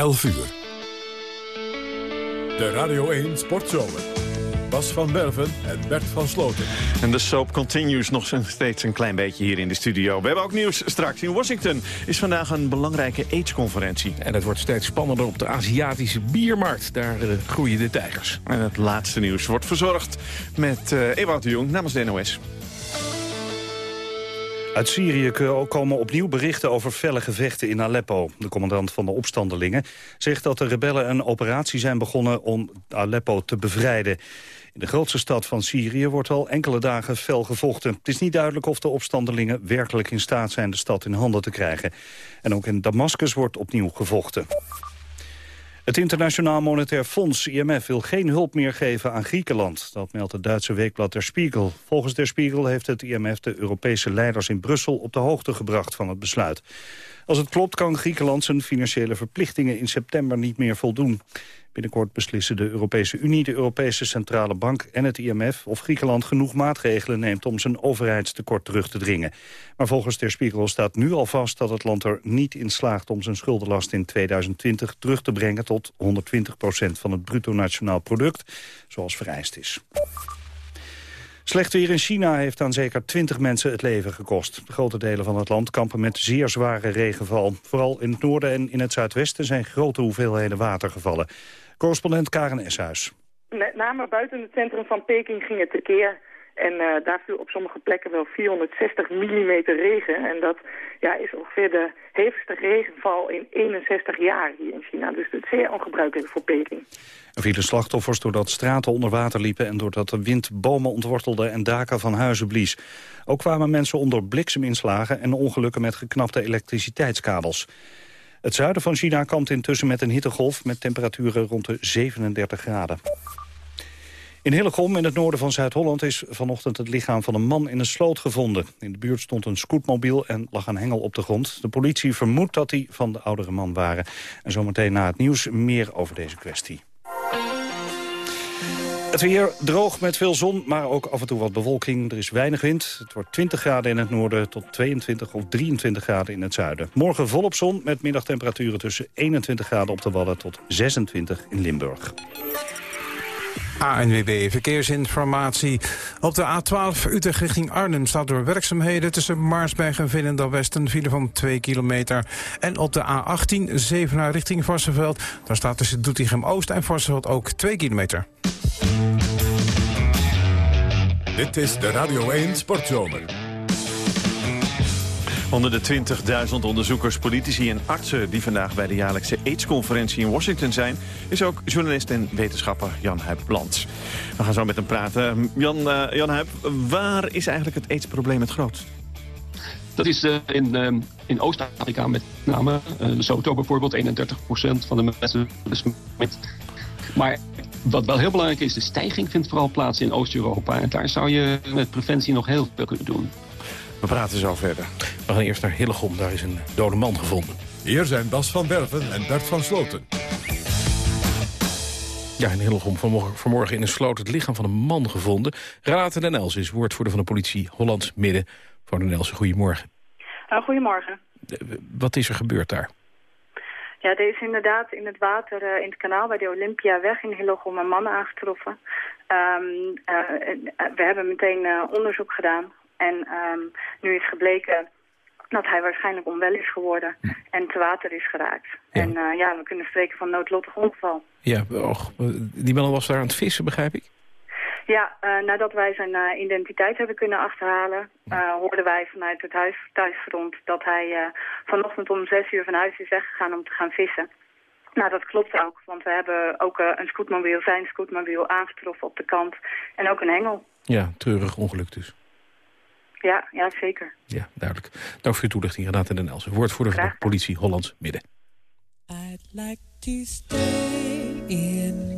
11 uur. De Radio 1 Sportzomer. Bas van Werven en Bert van Sloten. En de soap continues nog steeds een klein beetje hier in de studio. We hebben ook nieuws straks. In Washington is vandaag een belangrijke AIDS-conferentie. En het wordt steeds spannender op de Aziatische biermarkt. Daar uh, groeien de tijgers. En het laatste nieuws wordt verzorgd met uh, Ewout de Jong namens de NOS. Uit Syrië komen opnieuw berichten over felle gevechten in Aleppo. De commandant van de opstandelingen zegt dat de rebellen een operatie zijn begonnen om Aleppo te bevrijden. In de grootste stad van Syrië wordt al enkele dagen fel gevochten. Het is niet duidelijk of de opstandelingen werkelijk in staat zijn de stad in handen te krijgen. En ook in Damascus wordt opnieuw gevochten. Het Internationaal Monetair Fonds, IMF, wil geen hulp meer geven aan Griekenland. Dat meldt het Duitse weekblad Der Spiegel. Volgens Der Spiegel heeft het IMF de Europese leiders in Brussel op de hoogte gebracht van het besluit. Als het klopt kan Griekenland zijn financiële verplichtingen in september niet meer voldoen. Binnenkort beslissen de Europese Unie, de Europese Centrale Bank en het IMF... of Griekenland genoeg maatregelen neemt om zijn overheidstekort terug te dringen. Maar volgens Der Spiegel staat nu al vast dat het land er niet in slaagt... om zijn schuldenlast in 2020 terug te brengen tot 120% van het bruto nationaal product, zoals vereist is. Slecht weer in China heeft aan zeker 20 mensen het leven gekost. Grote delen van het land kampen met zeer zware regenval. Vooral in het noorden en in het zuidwesten zijn grote hoeveelheden water gevallen. Correspondent Karen Eshuis. Met name buiten het centrum van Peking ging het tekeer. En uh, daar viel op sommige plekken wel 460 mm regen. En dat ja, is ongeveer de hevigste regenval in 61 jaar hier in China. Dus het is zeer ongebruikelijk voor Peking. Er vielen slachtoffers doordat straten onder water liepen... en doordat de wind bomen ontwortelde en daken van huizen blies. Ook kwamen mensen onder blikseminslagen en ongelukken met geknapte elektriciteitskabels. Het zuiden van China kampt intussen met een hittegolf... met temperaturen rond de 37 graden. In Hillegom, in het noorden van Zuid-Holland, is vanochtend het lichaam van een man in een sloot gevonden. In de buurt stond een scootmobiel en lag een hengel op de grond. De politie vermoedt dat die van de oudere man waren. En zometeen na het nieuws meer over deze kwestie. Het weer droog met veel zon, maar ook af en toe wat bewolking. Er is weinig wind. Het wordt 20 graden in het noorden tot 22 of 23 graden in het zuiden. Morgen volop zon met middagtemperaturen tussen 21 graden op de Wadden tot 26 in Limburg. ANWB Verkeersinformatie. Op de A12 Utrecht richting Arnhem staat door werkzaamheden... tussen Maarsberg en Veenendaal West een file van 2 kilometer. En op de A18 Zevenaar richting Varsenveld... daar staat tussen Doetinchem Oost en Varsenveld ook 2 kilometer. Dit is de Radio 1 Sportzomer. Onder de 20.000 onderzoekers, politici en artsen... die vandaag bij de jaarlijkse AIDS-conferentie in Washington zijn... is ook journalist en wetenschapper Jan Huip Blans. We gaan zo met hem praten. Jan, uh, Jan Huip, waar is eigenlijk het AIDS-probleem het grootst? Dat is uh, in, uh, in Oost-Afrika met name. Lesotho bijvoorbeeld, 31% van de mensen besmet. Maar wat wel heel belangrijk is, de stijging vindt vooral plaats in Oost-Europa. En daar zou je met preventie nog heel veel kunnen doen. We praten zo verder. We gaan eerst naar Hillegom, daar is een dode man gevonden. Hier zijn Bas van Werven en Bert van Sloten. Ja, in Hillegom vanmorgen, in een sloot het lichaam van een man gevonden. Renate Den Els is woordvoerder van de politie Hollands Midden. Voor Den Els, goedemorgen. Uh, goedemorgen. Wat is er gebeurd daar? Ja, er is inderdaad in het water uh, in het kanaal bij de Olympiaweg in Hillegom een man aangetroffen. Um, uh, we hebben meteen onderzoek gedaan en um, nu is gebleken dat hij waarschijnlijk onwel is geworden en te water is geraakt. Ja. En uh, ja, we kunnen spreken van noodlottig ongeval. Ja, och, die man was daar aan het vissen, begrijp ik? Ja, uh, nadat wij zijn uh, identiteit hebben kunnen achterhalen... hoorden wij vanuit het huis, thuisfront dat hij vanochtend om zes uur van huis is weggegaan om te gaan vissen. Nou, dat klopt ook, want we hebben ook een scootmobiel, zijn scootmobiel, aangetroffen op de kant. En ook een hengel. Ja, treurig ongeluk dus. Ja, ja, zeker. Ja, duidelijk. Dank voor uw toelichting, Renate Den Elsen, woordvoerder van de politie Hollands Midden. I'd like to stay in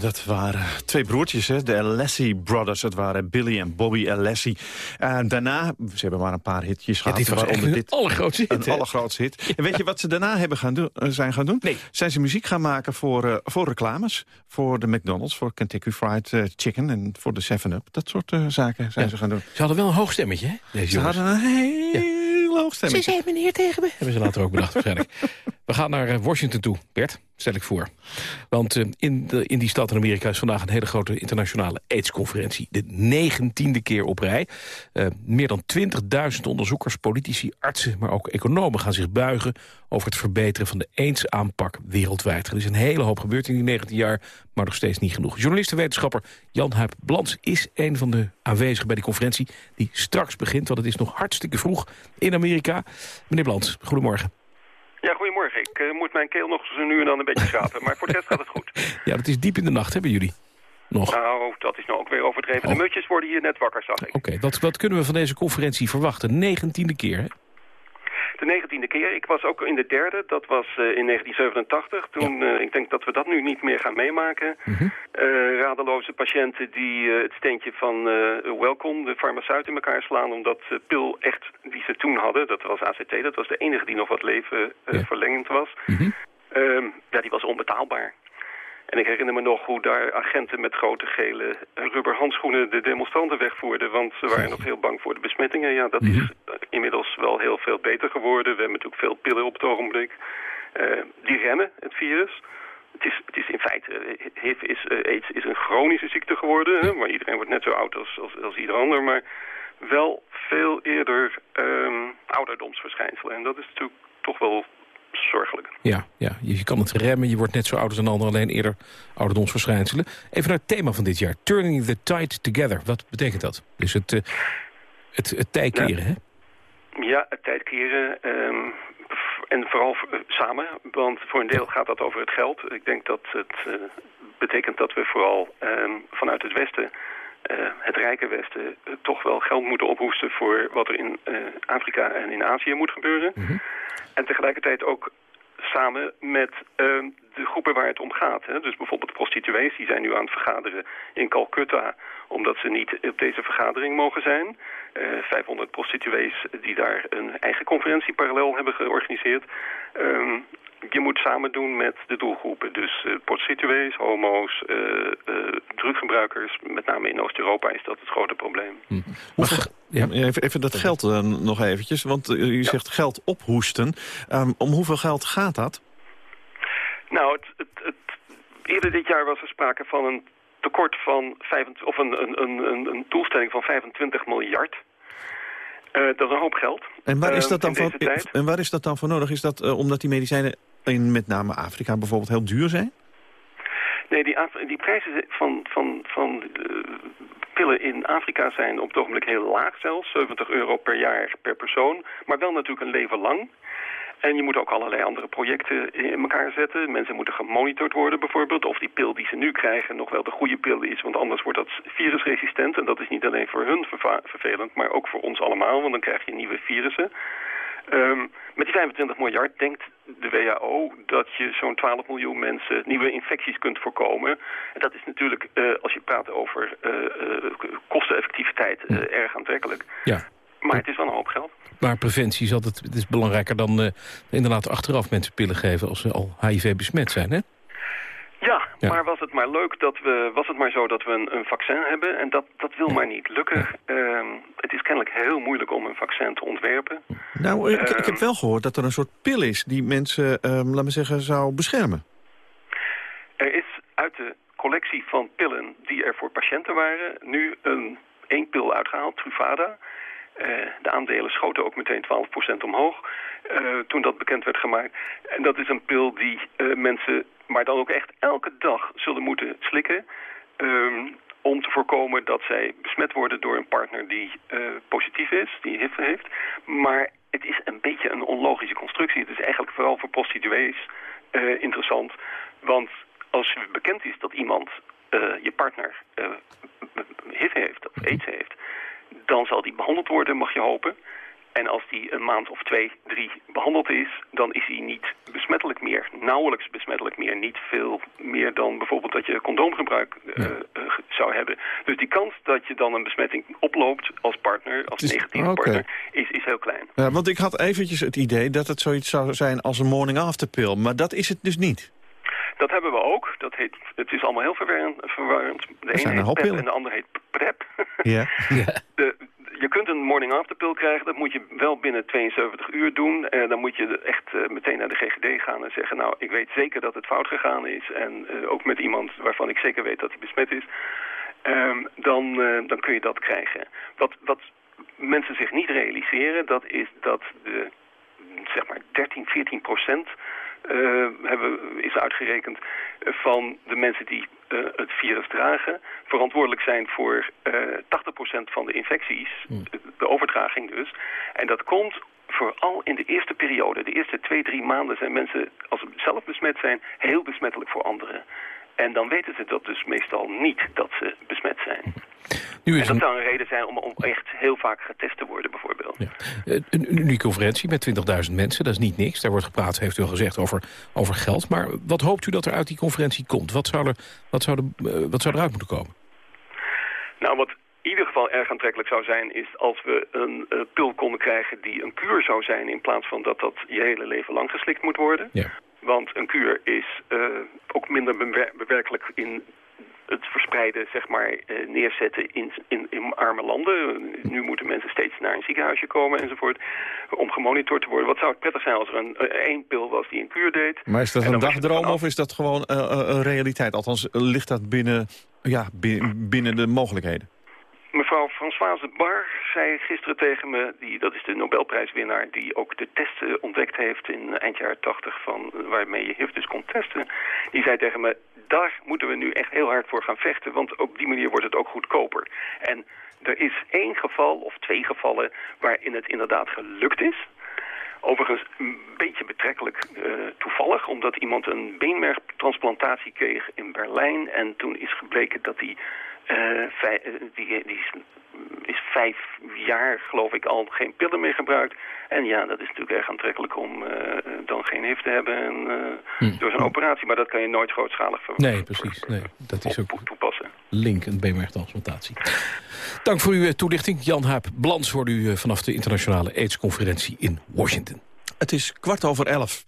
Dat waren twee broertjes, hè? de Alessi Brothers. Dat waren Billy en Bobby Alessi. En daarna, ze hebben maar een paar hitjes gehad. dit was waaronder een allergrootste hit, Een allergrootste hit. En weet je wat ze daarna hebben gaan doen, eh, zijn gaan doen? Nee. Zijn ze muziek gaan maken voor, eh, voor reclames. Voor de McDonald's, voor Kentucky Fried eh, Chicken en voor de 7-Up. Dat soort zaken zijn Ja. ze gaan doen. Ze hadden wel een hoog stemmetje, hè? Deze Ze jongens. hadden een heel hoog Ze stemmetje. zei meneer tegen me. Hebben ze later ook bedacht waarschijnlijk. We gaan naar Washington toe, Bert, stel ik voor. Want eh, in, de, in die stad in Amerika is vandaag een hele grote internationale AIDS-conferentie. De negentiende keer op rij. Eh, meer dan 20.000 onderzoekers, politici, artsen, maar ook economen gaan zich buigen over het verbeteren van de AIDS-aanpak wereldwijd. Er is een hele hoop gebeurd in die 19 jaar, maar nog steeds niet genoeg. Journalist en wetenschapper Jan Huip Blans is een van de aanwezigen bij die conferentie die straks begint, want het is nog hartstikke vroeg in Amerika. Meneer Blans, goedemorgen. Ja, goedemorgen. Ik eh, moet mijn keel nog zo nu en dan een beetje schrapen. Maar voor de rest gaat het goed. Ja, dat is diep in de nacht, hebben jullie? Nog. Nou, dat is nou ook weer overdreven. Oh. De mutjes worden hier net wakker, zag ik. Oké, wat, wat kunnen we van deze conferentie verwachten? Negentiende keer, hè? De negentiende keer. Ik was ook in de derde. Dat was eh, in 1987. Toen, eh, ik denk dat we dat nu niet meer gaan meemaken. Mhm. Eh, radeloze patiënten die het steentje van Welcome, de farmaceut, in elkaar slaan. Omdat de pil echt, die ze toen hadden, dat was ACT, dat was de enige die nog wat leven Ja. verlengend was. Mhm. Ehm, ja, die was onbetaalbaar. En ik herinner me nog hoe daar agenten met grote gele rubberhandschoenen de demonstranten wegvoerden. Want ze waren nog heel bang voor de besmettingen. Ja, dat is eh, inmiddels wel heel veel beter geworden. We hebben natuurlijk veel pillen op het ogenblik. Eh, die remmen het virus. Het is, het is in feite, eh, HIV is, AIDS is een chronische ziekte geworden. Hè, maar iedereen wordt net zo oud als, als, als ieder ander. Maar wel veel eerder ehm, ouderdomsverschijnselen. En dat is natuurlijk toch wel zorgelijk. Ja, ja, je kan het remmen, je wordt net zo oud als een ander, alleen eerder ouderdomsverschijnselen. Even naar het thema van dit jaar, Turning the Tide Together. Wat betekent dat? Dus het, eh, het, het tij keren, hè? Ja, het tijd keren. ehm, en vooral eh, samen, want voor een deel gaat dat over het geld. Ik denk dat het eh, betekent dat we vooral ehm, vanuit het Westen, het rijke Westen, eh, toch wel geld moeten ophoesten voor wat er in eh, Afrika en in Azië moet gebeuren. En tegelijkertijd ook samen met ehm, de groepen waar het om gaat. Hè. Dus bijvoorbeeld prostituees, die zijn nu aan het vergaderen in Calcutta... omdat ze niet op deze vergadering mogen zijn. Eh 500 prostituees die daar een eigen conferentie parallel hebben georganiseerd. Ehm, je moet samen doen met de doelgroepen. Dus prostituees, homo's, eh eh, druggebruikers. Met name in Oost-Europa is dat het grote probleem. Hoeveel, ja, Even, even dat geld nog eventjes, want u zegt geld ophoesten. Ehm, om hoeveel geld gaat dat? Nou, het, het, het, eerder dit jaar was er sprake van een tekort van 25, of een, een, een, een, een doelstelling van 25 miljard. Eh, dat is een hoop geld. En waar, is eh, dat dan voor, en waar is dat dan voor nodig? Is dat omdat die medicijnen in met name Afrika bijvoorbeeld heel duur zijn? Nee, die, die prijzen van, van, van eh, pillen in Afrika zijn op het ogenblik heel laag zelfs. 70 euro per jaar per persoon. Maar wel natuurlijk een leven lang. En je moet ook allerlei andere projecten in elkaar zetten. Mensen moeten gemonitord worden bijvoorbeeld. Of die pil die ze nu krijgen nog wel de goede pil is. Want anders wordt dat virusresistent. En dat is niet alleen voor hun vervelend, maar ook voor ons allemaal. Want dan krijg je nieuwe virussen. Ehm, met die 25 miljard denkt de WHO dat je zo'n 12 miljoen mensen nieuwe infecties kunt voorkomen. En dat is natuurlijk, eh, als je praat over eh, eh, kosteneffectiviteit, erg aantrekkelijk. Ja. Maar het is wel een hoop geld. Maar preventie is altijd het is belangrijker dan inderdaad achteraf mensen pillen geven als ze al HIV besmet zijn, hè? Ja, maar was het maar leuk dat we, was het maar zo dat we een, een vaccin hebben en dat, dat wil maar niet lukken. Ehm, het is kennelijk heel moeilijk om een vaccin te ontwerpen. Nou, ik, ik heb Ehm. wel gehoord dat er een soort pil is die mensen, ehm, laat me zeggen, zou beschermen. Er is uit de collectie van pillen die er voor patiënten waren nu een één pil uitgehaald, Truvada. Eh, de aandelen schoten ook meteen 12% omhoog eh, toen dat bekend werd gemaakt. En dat is een pil die eh, mensen, maar dan ook echt elke dag zullen moeten slikken... ehm, om te voorkomen dat zij besmet worden door een partner die eh, positief is, die HIV heeft. Maar het is een beetje een onlogische constructie. Het is eigenlijk vooral voor prostituees eh, interessant. Want als bekend is dat iemand, eh, je partner, HIV heeft of AIDS heeft... dan zal die behandeld worden, mag je hopen. En als die een maand of twee, drie behandeld is... dan is hij niet besmettelijk meer. Nauwelijks besmettelijk meer. Niet veel meer dan bijvoorbeeld dat je condoomgebruik eh, eh, zou hebben. Dus die kans dat je dan een besmetting oploopt als partner... als is- negatieve partner, is, is heel klein. Ja, want ik had eventjes het idee dat het zoiets zou zijn als een morning after pill. Maar dat is het dus niet. Dat hebben we ook. Dat heet, het is allemaal heel verwarrend. De ene heet PEP pillen. en de ander heet PrEP. Ja. De, je kunt een morning after pill krijgen. Dat moet je wel binnen 72 uur doen. En dan moet je echt eh, meteen naar de GGD gaan en zeggen... nou, ik weet zeker dat het fout gegaan is. En eh, ook met iemand waarvan ik zeker weet dat hij besmet is. Ehm, dan, eh, dan kun je dat krijgen. Wat, wat mensen zich niet realiseren... dat is dat de zeg maar 13, 14 procent eh, hebben, is uitgerekend eh, van de mensen die eh, het virus dragen... verantwoordelijk zijn voor eh 80 procent van de infecties, de overdraging dus. En dat komt vooral in de eerste periode, de eerste twee, drie maanden... zijn mensen, als ze zelf besmet zijn, heel besmettelijk voor anderen. En dan weten ze dat dus meestal niet, dat ze besmet zijn. Nu En is dat een, zou een reden zijn om, om echt heel vaak getest te worden, bijvoorbeeld. ja, een, een unieke conferentie met 20.000 mensen, dat is niet niks. Daar wordt gepraat, heeft u al gezegd, over, over geld. Maar wat hoopt u dat er uit die conferentie komt? Wat zou er, wat zou er, eh, wat zou eruit moeten komen? Nou, wat in ieder geval erg aantrekkelijk zou zijn... is als we een eh, pil konden krijgen die een kuur zou zijn... in plaats van dat dat je hele leven lang geslikt moet worden. Ja. Want een kuur is eh, ook minder bewer- bewerkelijk in het verspreiden, zeg maar, eh, neerzetten in, in, in arme landen. Nu moeten mensen steeds naar een ziekenhuisje komen enzovoort... om gemonitord te worden. Wat zou het prettig zijn als er een, eh, één pil was die een kuur deed... Maar is dat En een dagdroom of is dat gewoon een realiteit? Althans, ligt dat binnen, ja, bi- binnen de mogelijkheden? Mevrouw Françoise Bar zei gisteren tegen me, die, dat is de Nobelprijswinnaar... die ook de testen ontdekt heeft in eind jaren 80 van, eh, waarmee je HIV dus kon testen. Die zei tegen me, daar moeten we nu echt heel hard voor gaan vechten... want op die manier wordt het ook goedkoper. En er is één geval of twee gevallen waarin het inderdaad gelukt is... Overigens een beetje betrekkelijk eh, toevallig, omdat iemand een beenmergtransplantatie kreeg in Berlijn. En toen is gebleken dat hij eh, eh, die, die is, is vijf jaar, geloof ik, al geen pillen meer gebruikt. En ja, dat is natuurlijk erg aantrekkelijk om eh, dan geen HIV te hebben en, eh, door zo'n operatie. Maar dat kan je nooit grootschalig ver- Nee, precies. ver- Nee, dat is ook toepassen. link, een beenmergtransplantatie. Dank voor uw eh, toelichting. Jan Huip Blans hoorde u eh, vanaf de internationale AIDS-conferentie in Washington. Het is kwart over elf.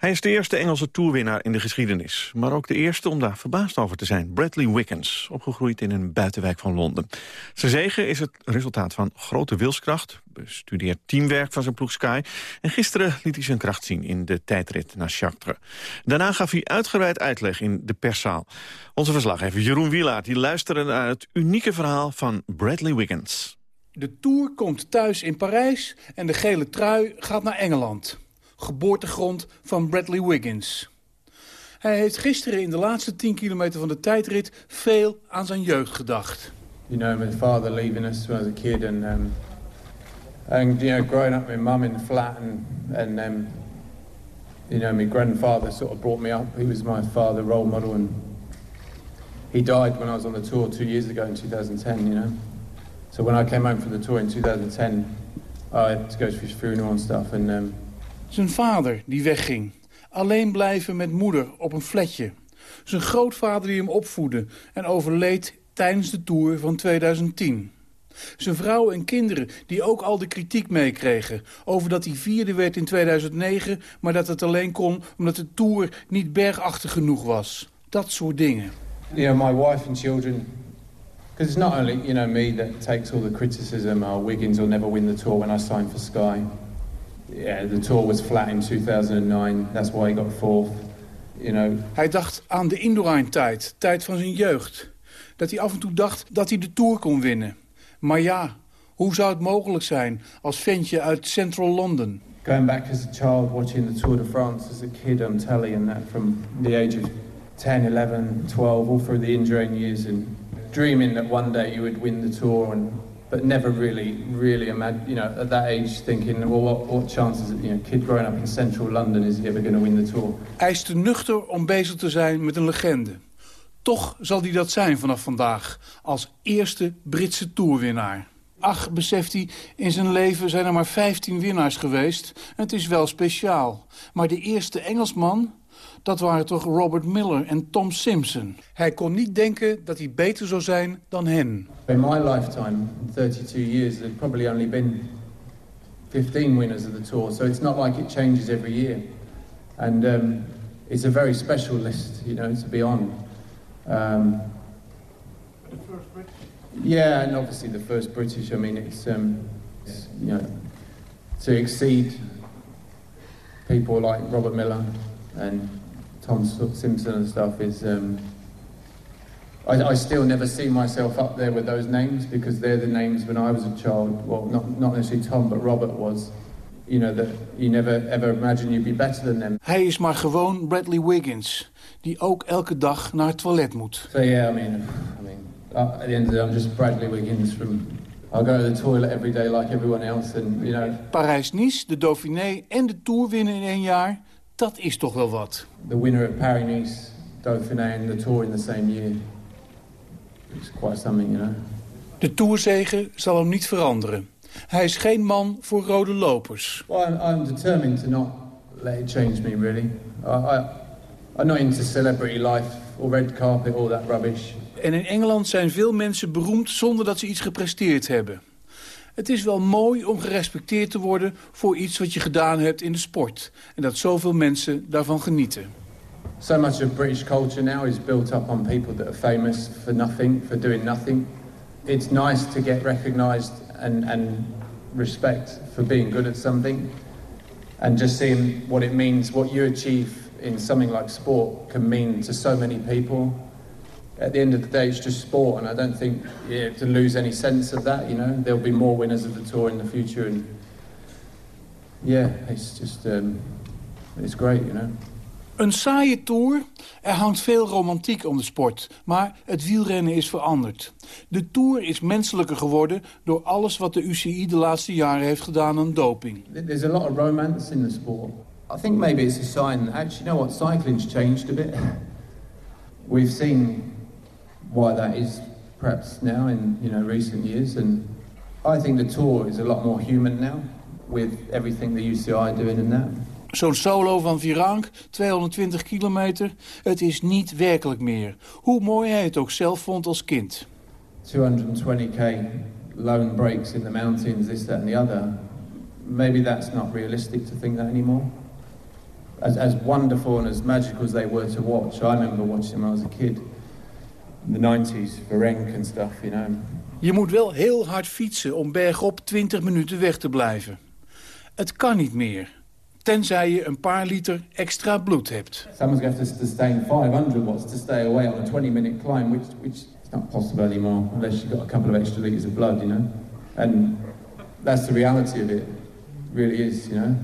Hij is de eerste Engelse toerwinnaar in de geschiedenis. Maar ook de eerste om daar verbaasd over te zijn. Bradley Wiggins, opgegroeid in een buitenwijk van Londen. Zijn zege is het resultaat van grote wilskracht... bestudeerd teamwerk van zijn ploeg Sky... en gisteren liet hij zijn kracht zien in de tijdrit naar Chartres. Daarna gaf hij uitgebreid uitleg in de perszaal. Onze verslaggever Jeroen Wielaert die luisterde naar het unieke verhaal van Bradley Wiggins. De Tour komt thuis in Parijs en de gele trui gaat naar Engeland. Geboortegrond van Bradley Wiggins. Hij heeft gisteren in de laatste 10 kilometer van de tijdrit veel aan zijn jeugd gedacht. You know, my father leaving us when I was a kid and, um, and you know, growing up with mum in the flat and, and um, you know, my grandfather sort of brought me up. He was my father role model and he died when I was on the tour two years ago in 2010, you know. So when I came home from the tour in 2010, I had to go to his funeral and stuff and um, Zijn vader die wegging. Alleen blijven met moeder op een flatje. Zijn grootvader die hem opvoedde en overleed tijdens de Tour van 2010. Zijn vrouw en kinderen die ook al de kritiek meekregen... over dat hij vierde werd in 2009... maar dat het alleen kon omdat de Tour niet bergachtig genoeg was. Dat soort dingen. know, my wife and children, because it's not only, you know, me that takes all the criticism, oh, Wiggins will never win the tour when I signed for Sky. Yeah, the tour was flat in 2009, that's why he got fourth, you know. Hij dacht aan de Indoorine-tijd, tijd van zijn jeugd. Dat hij af en toe dacht dat hij de Tour kon winnen. Maar ja, hoe zou het mogelijk zijn als ventje uit Central London? Going back as a child, watching the Tour de France as a kid on telly and that from the age of 10, 11, 12, all through the injuring years and dreaming that one day you would win the Tour and but never really, really imagine, you know, at that age thinking, well, what, what chances, you know, kid growing up in central London, is he ever going to win the Tour? Hij is te nuchter om bezig te zijn met een legende. Toch zal hij dat zijn vanaf vandaag, als eerste Britse toerwinnaar. Ach, beseft hij, in zijn leven zijn er maar 15 winnaars geweest. Het is wel speciaal. Maar de eerste Engelsman, dat waren toch Robert Miller en Tom Simpson. Hij kon niet denken dat hij beter zou zijn dan hen. In my lifetime, 32 years, there's probably only been 15 winners of the Tour, so it's not like it changes every year. And um, it's a very special list, you know, to be on. Um, yeah, and obviously the first British. I mean, it's, um, it's you know to exceed people like Robert Miller and Tom Simpson and stuff is. Um, I, I still never see myself up there with those names because they're the names when I was a child. Well, not not necessarily Tom, but Robert was. You know that you never ever imagine you'd be better than them. Hij is maar gewoon Bradley Wiggins, die ook elke dag naar het toilet moet. So yeah, I mean, I mean, uh, at the end of the day, I'm just Bradley Wiggins from. I go to the toilet every day like everyone else, and you know. Parijs-Nice, de Dauphiné en de Tour winnen in één jaar, dat is toch wel wat. The winner of Paris-Nice, Dauphiné, and the Tour in the same year. It's quite something, you know. De Tourzege zal hem niet veranderen. Hij is geen man voor rode lopers. Well, I'm, I'm determined to not let it change me, really. I, I, I'm not into celebrity life or red carpet, all that rubbish. En in Engeland zijn veel mensen beroemd zonder dat ze iets gepresteerd hebben. Het is wel mooi om gerespecteerd te worden voor iets wat je gedaan hebt in de sport. En dat zoveel mensen daarvan genieten. So much of British culture now is built up on people that are famous for nothing, for doing nothing. It's nice to get recognised and, and respect for being good at something. And just seeing what it means, what you achieve in something like sport can mean to so many people. At the end of the day, it's just sport, and I don't think you have to lose any sense of that. You know, there'll be more winners of the tour in the future, and yeah, it's just um, it's great, you know. Een saaie tour. Er hangt veel romantiek om de sport. Maar het wielrennen is veranderd. De tour is menselijker geworden door alles wat de UCI de laatste jaren heeft gedaan aan doping. There's a lot of romance in the sport. I think maybe it's a sign. Actually, you know what? Cycling's changed a bit. We've seen why that is, perhaps now in you know recent years, and I think the tour is a lot more human now, with everything the UCI doing in that. Zo'n solo van Virank, 220 kilometer, het is niet werkelijk meer. Hoe mooi hij het ook zelf vond als kind. 220k lone breaks in the mountains, this, that, and the other. Maybe that's not realistic to think that anymore. as, as wonderful and as magical as they were to watch. I remember watching them when I was a kid the 90s, Ferenc and stuff, you know. Je moet wel heel hard fietsen om bergop 20 minuten weg te blijven. Het kan niet meer, tenzij je een paar liter extra bloed hebt. Someone's going to have to sustain 500 watts to stay away on a 20 minute climb, which, which is not possible anymore unless you've got a couple of extra litres of blood, you know. And that's the reality of it, it really is, you know.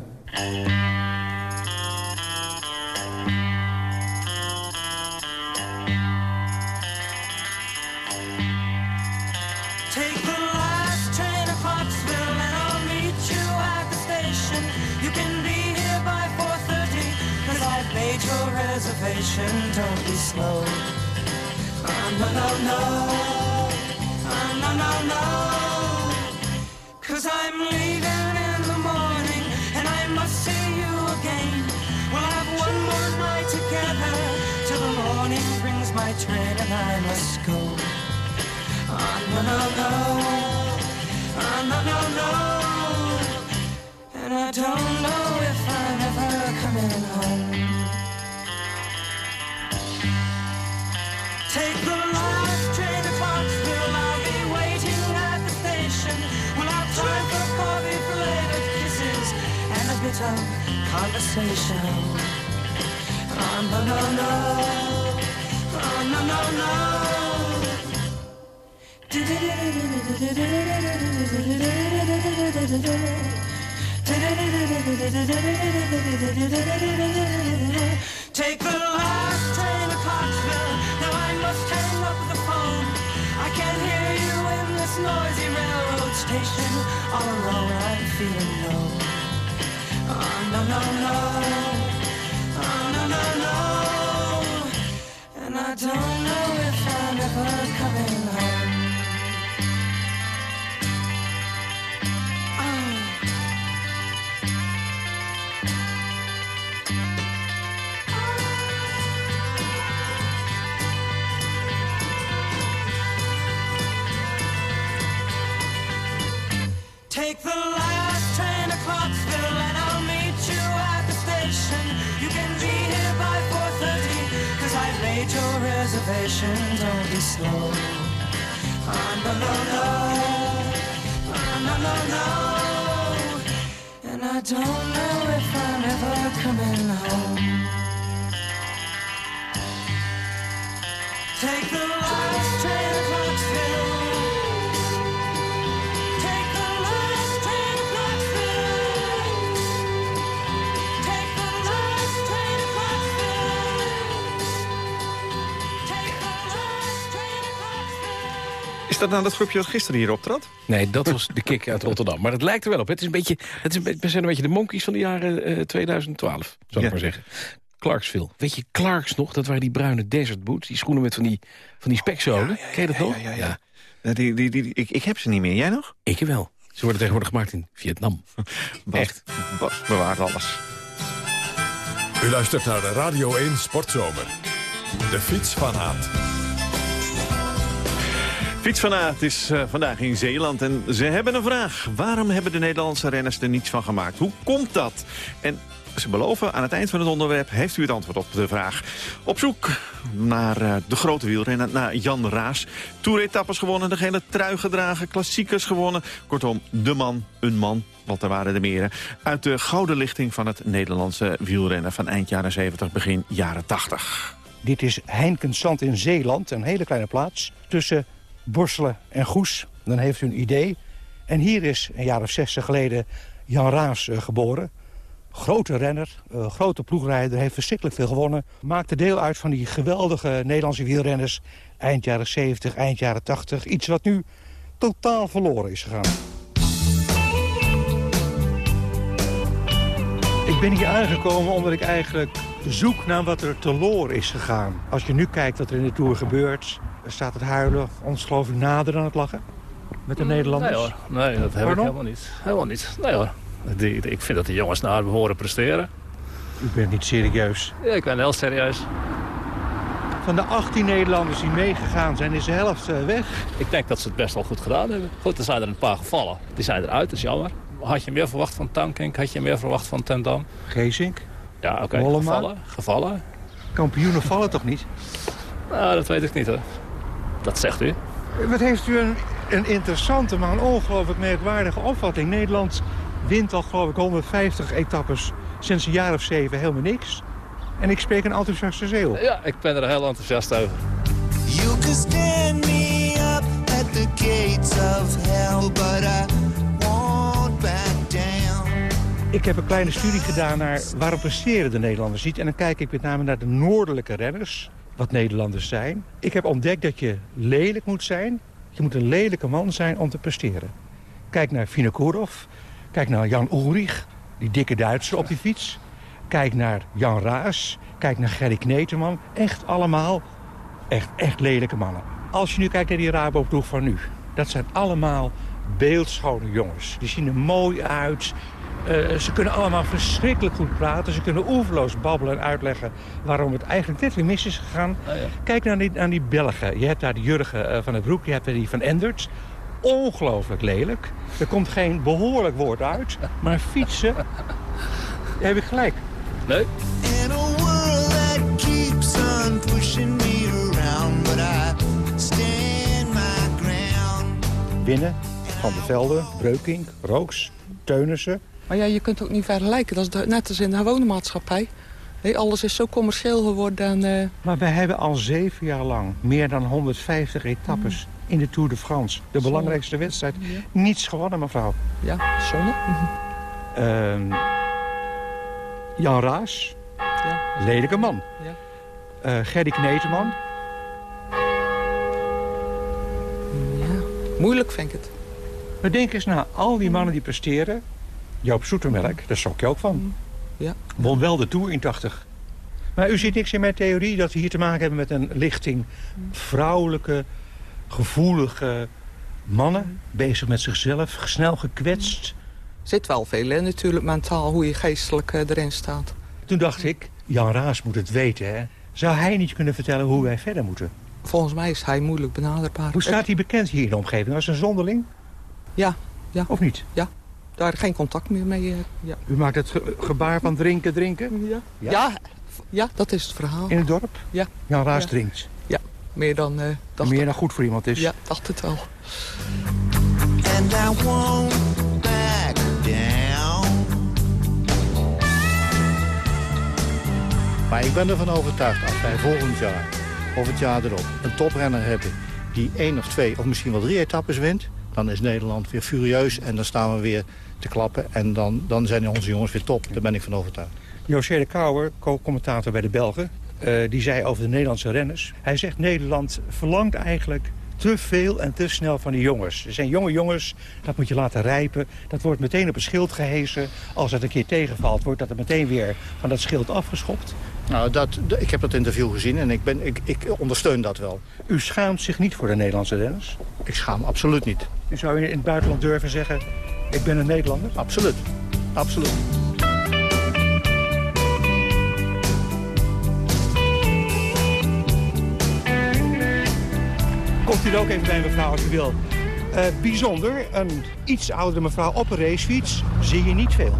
Slow. Is dat nou dat groepje dat gisteren hier optrad? Nee, dat was de kick uit Rotterdam. Maar het lijkt er wel op. Het is een beetje, het is een, beetje- we zijn een beetje de monkeys van de jaren eh, 2012, zou ik Ja. maar zeggen. Clarksville. Weet je Clarks nog? Dat waren die bruine desert boots. Die schoenen met van die, van die spekzolen. Ken je dat nog? Ja, ja, ja. Die, die, die, ik, ik heb ze niet meer. Jij nog? Ik wel. Ze worden tegenwoordig gemaakt in Vietnam. Bas, Echt. Bas bewaart alles. U luistert naar de Radio 1 Sportzomer. De fiets van Aad. Fiets van Aert is eh, vandaag in Zeeland en ze hebben een vraag. Waarom hebben de Nederlandse renners er niets van gemaakt? Hoe komt dat? En ze beloven, aan het eind van het onderwerp heeft u het antwoord op de vraag. Op zoek naar eh, de grote wielrenner, naar Jan Raas. Toeretappes gewonnen, de gele trui gedragen, klassiekers gewonnen. Kortom, de man, een man, want er waren er meer. Uit de gouden lichting van het Nederlandse wielrennen van eind jaren 70, begin jaren 80. Dit is Heinkensand in Zeeland, een hele kleine plaats. Tussen Borselen en Goes. Dan heeft u een idee. En hier is een jaar of zestig geleden Jan Raas eh, geboren. Grote renner, eh, grote ploegrijder, heeft verschrikkelijk veel gewonnen. Maakte deel uit van die geweldige Nederlandse wielrenners... eind jaren 70, eind jaren 80. Iets wat nu totaal verloren is gegaan. Ik ben hier aangekomen omdat ik eigenlijk zoek naar wat er teloor is gegaan. Als je nu kijkt wat er in de Tour gebeurt... staat het huilen ons geloof ik nader dan het lachen. Met de Nederlanders. Nee hoor, nee, dat heb Pardon? ik helemaal niet. Helemaal niet. Nee hoor. Die, ik vind dat de jongens naar behoren presteren. U bent niet serieus. Ja, ik ben heel serieus. Van de 18 Nederlanders die meegegaan zijn, is de helft eh, weg. Ik denk dat ze het best wel goed gedaan hebben. Goed, er zijn er een paar gevallen. Die zijn eruit, dat is jammer. Had je meer verwacht van Tankink? Had je meer verwacht van Tendam? Geesink. Ja, oké. Mollema? Gevallen. Gevallen. Kampioenen vallen toch niet? Nou, dat weet ik niet, hoor. Dat zegt u. Wat heeft u een, een interessante, maar een ongelooflijk merkwaardige opvatting. Nederland wint al, geloof ik, 150 etappes sinds een jaar of zeven helemaal niks. En ik spreek een enthousiaste zeeuw. Ja, ik ben er heel enthousiast over. You could stand me up at the gates of hell, but I won't back down. Ik heb een kleine studie gedaan naar waarom presteren de Nederlanders niet. En dan kijk ik met name naar de noordelijke renners, wat Nederlanders zijn. Ik heb ontdekt dat je lelijk moet zijn. Je moet een lelijke man zijn om te presteren. Kijk naar Vinokourov. Kijk naar Jan Ulrich, die dikke Duitser op die fiets. Kijk naar Jan Raas. Kijk naar Gerry Kneteman. Echt allemaal echt, echt lelijke mannen. Als je nu kijkt naar die Rabo-ploeg van nu. Dat zijn allemaal beeldschone jongens. Die zien er mooi uit. Eh, ze kunnen allemaal verschrikkelijk goed praten. Ze kunnen oeverloos babbelen en uitleggen waarom het eigenlijk net weer mis is gegaan. Kijk naar die, naar die Belgen. Je hebt daar die Jurgen eh, van het Broek, je hebt daar die van Endert. Ongelooflijk lelijk. Er komt geen behoorlijk woord uit. Maar fietsen, daar heb ik gelijk. Nee. In a world that keeps on pushing me around, but I stand my ground. Winnen, Van de Velde, Breukink, Rooks, Teunissen. Maar ja, je kunt het ook niet vergelijken. Dat is net als in de gewone maatschappij. Hé, alles is zo commercieel geworden. En, eh, Maar wij hebben al zeven jaar lang meer dan 150 etappes in de Tour de France. De belangrijkste wedstrijd. Niets gewonnen, mevrouw. ja, zonne. Ehm, Jan Raas, Ja. lelijke man. Ja. Eh, Gerdy Kneteman, ja. Moeilijk vind ik het. maar denk eens na, al die mannen die presteren. Joop Zoetemelk, daar schrok je ook van. Ja. Won wel de Tour in 80. Maar u ziet niks in mijn theorie dat we hier te maken hebben met een lichting vrouwelijke, gevoelige mannen. Bezig met zichzelf, snel gekwetst. Zit wel veel in natuurlijk mentaal, hoe je geestelijk eh, erin staat. Toen dacht ik, Jan Raas moet het weten, hè? Zou hij niet kunnen vertellen hoe wij verder moeten? Volgens mij is hij moeilijk benaderbaar. Hoe staat hij bekend hier in de omgeving? Als een zonderling? Ja, ja. Of niet? Ja, daar geen contact meer mee. eh, ja. U maakt het ge- gebaar van drinken, drinken? Ja. Ja. ja, dat is het verhaal. In het dorp? Ja. Jan Raas Ja. drinkt. Ja, meer dan... eh dacht Meer dan goed voor iemand is. Ja, dacht het wel. And I won't back down. Maar ik ben ervan overtuigd als wij volgend jaar of het jaar erop een toprenner hebben... die één of twee of misschien wel drie etappes wint... dan is Nederland weer furieus en dan staan we weer te klappen... en dan, dan zijn onze jongens weer top. Daar ben ik van overtuigd. José de Kouwer, co-commentator bij de Belgen, eh, die zei over de Nederlandse renners. Hij zegt Nederland verlangt eigenlijk te veel en te snel van die jongens. Er zijn jonge jongens, dat moet je laten rijpen. Dat wordt meteen op een schild gehesen. Als het een keer tegenvalt, wordt dat er meteen weer van dat schild afgeschopt. Nou, dat, ik heb dat interview gezien en ik, ben, ik, ik ondersteun dat wel. U schaamt zich niet voor de Nederlandse renners? Ik schaam me absoluut niet. U zou in het buitenland durven zeggen, ik ben een Nederlander? Absoluut. Absoluut. Komt u er ook even bij mevrouw als u wil. Eh, bijzonder, een iets oudere mevrouw op een racefiets zie je niet veel.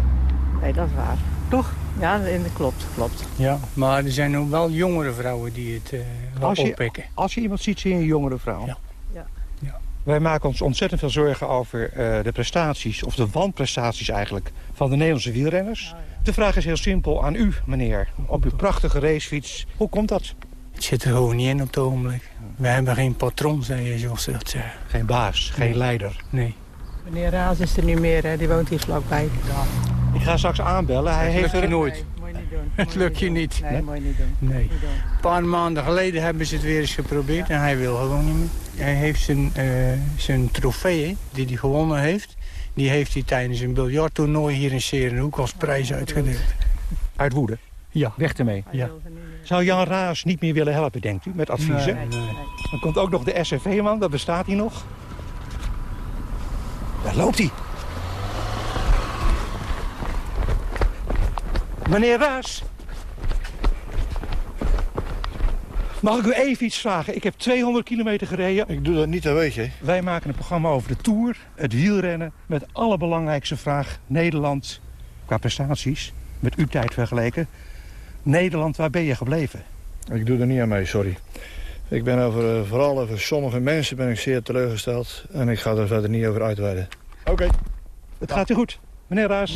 Nee, dat is waar. Toch? Ja, dat klopt, klopt. Ja, maar er zijn ook wel jongere vrouwen die het eh wel Als je, oppikken. als je iemand ziet, zie je een jongere vrouw. Ja. Ja. Wij maken ons ontzettend veel zorgen over eh, de prestaties, of de wanprestaties eigenlijk, van de Nederlandse wielrenners. De vraag is heel simpel aan u, meneer. Op uw prachtige racefiets, hoe komt dat? Het zit er gewoon niet in op het ogenblik. We hebben geen patroon, zei je zoals ze dat zeggen. Geen baas, geen Nee. leider. Nee. Meneer Raas is er niet meer, hè? die woont hier vlakbij. Ik ga straks aanbellen. Hij heeft lukt je er... nooit. Moet je niet doen. Het lukt je niet. Nee, moet je niet doen. Nee. Een paar maanden geleden hebben ze het weer eens geprobeerd en hij wil gewoon niet meer. Hij heeft zijn, eh, zijn trofee die hij gewonnen heeft... die heeft hij tijdens een biljarttoernooi hier in Serenhoek als prijs uitgedeeld. Uit woede? Ja. Weg ermee. Ja. Zou Jan Raas niet meer willen helpen, denkt u, met adviezen? Nee, nee. Dan komt ook nog de SRV-man, dat bestaat hier nog. Daar loopt hij. Meneer Raas. Mag ik u even iets vragen? Ik heb 200 kilometer gereden. Ik doe dat niet, dat weet je. Wij maken een programma over de Tour, het wielrennen... met de allerbelangrijkste vraag Nederland qua prestaties, met uw tijd vergeleken. Nederland, waar ben je gebleven? Ik doe er niet aan mee, sorry. Ik ben over, eh, vooral over sommige mensen ben ik zeer teleurgesteld. En ik ga er verder niet over uitweiden. Oké. Het gaat u goed, meneer Raas.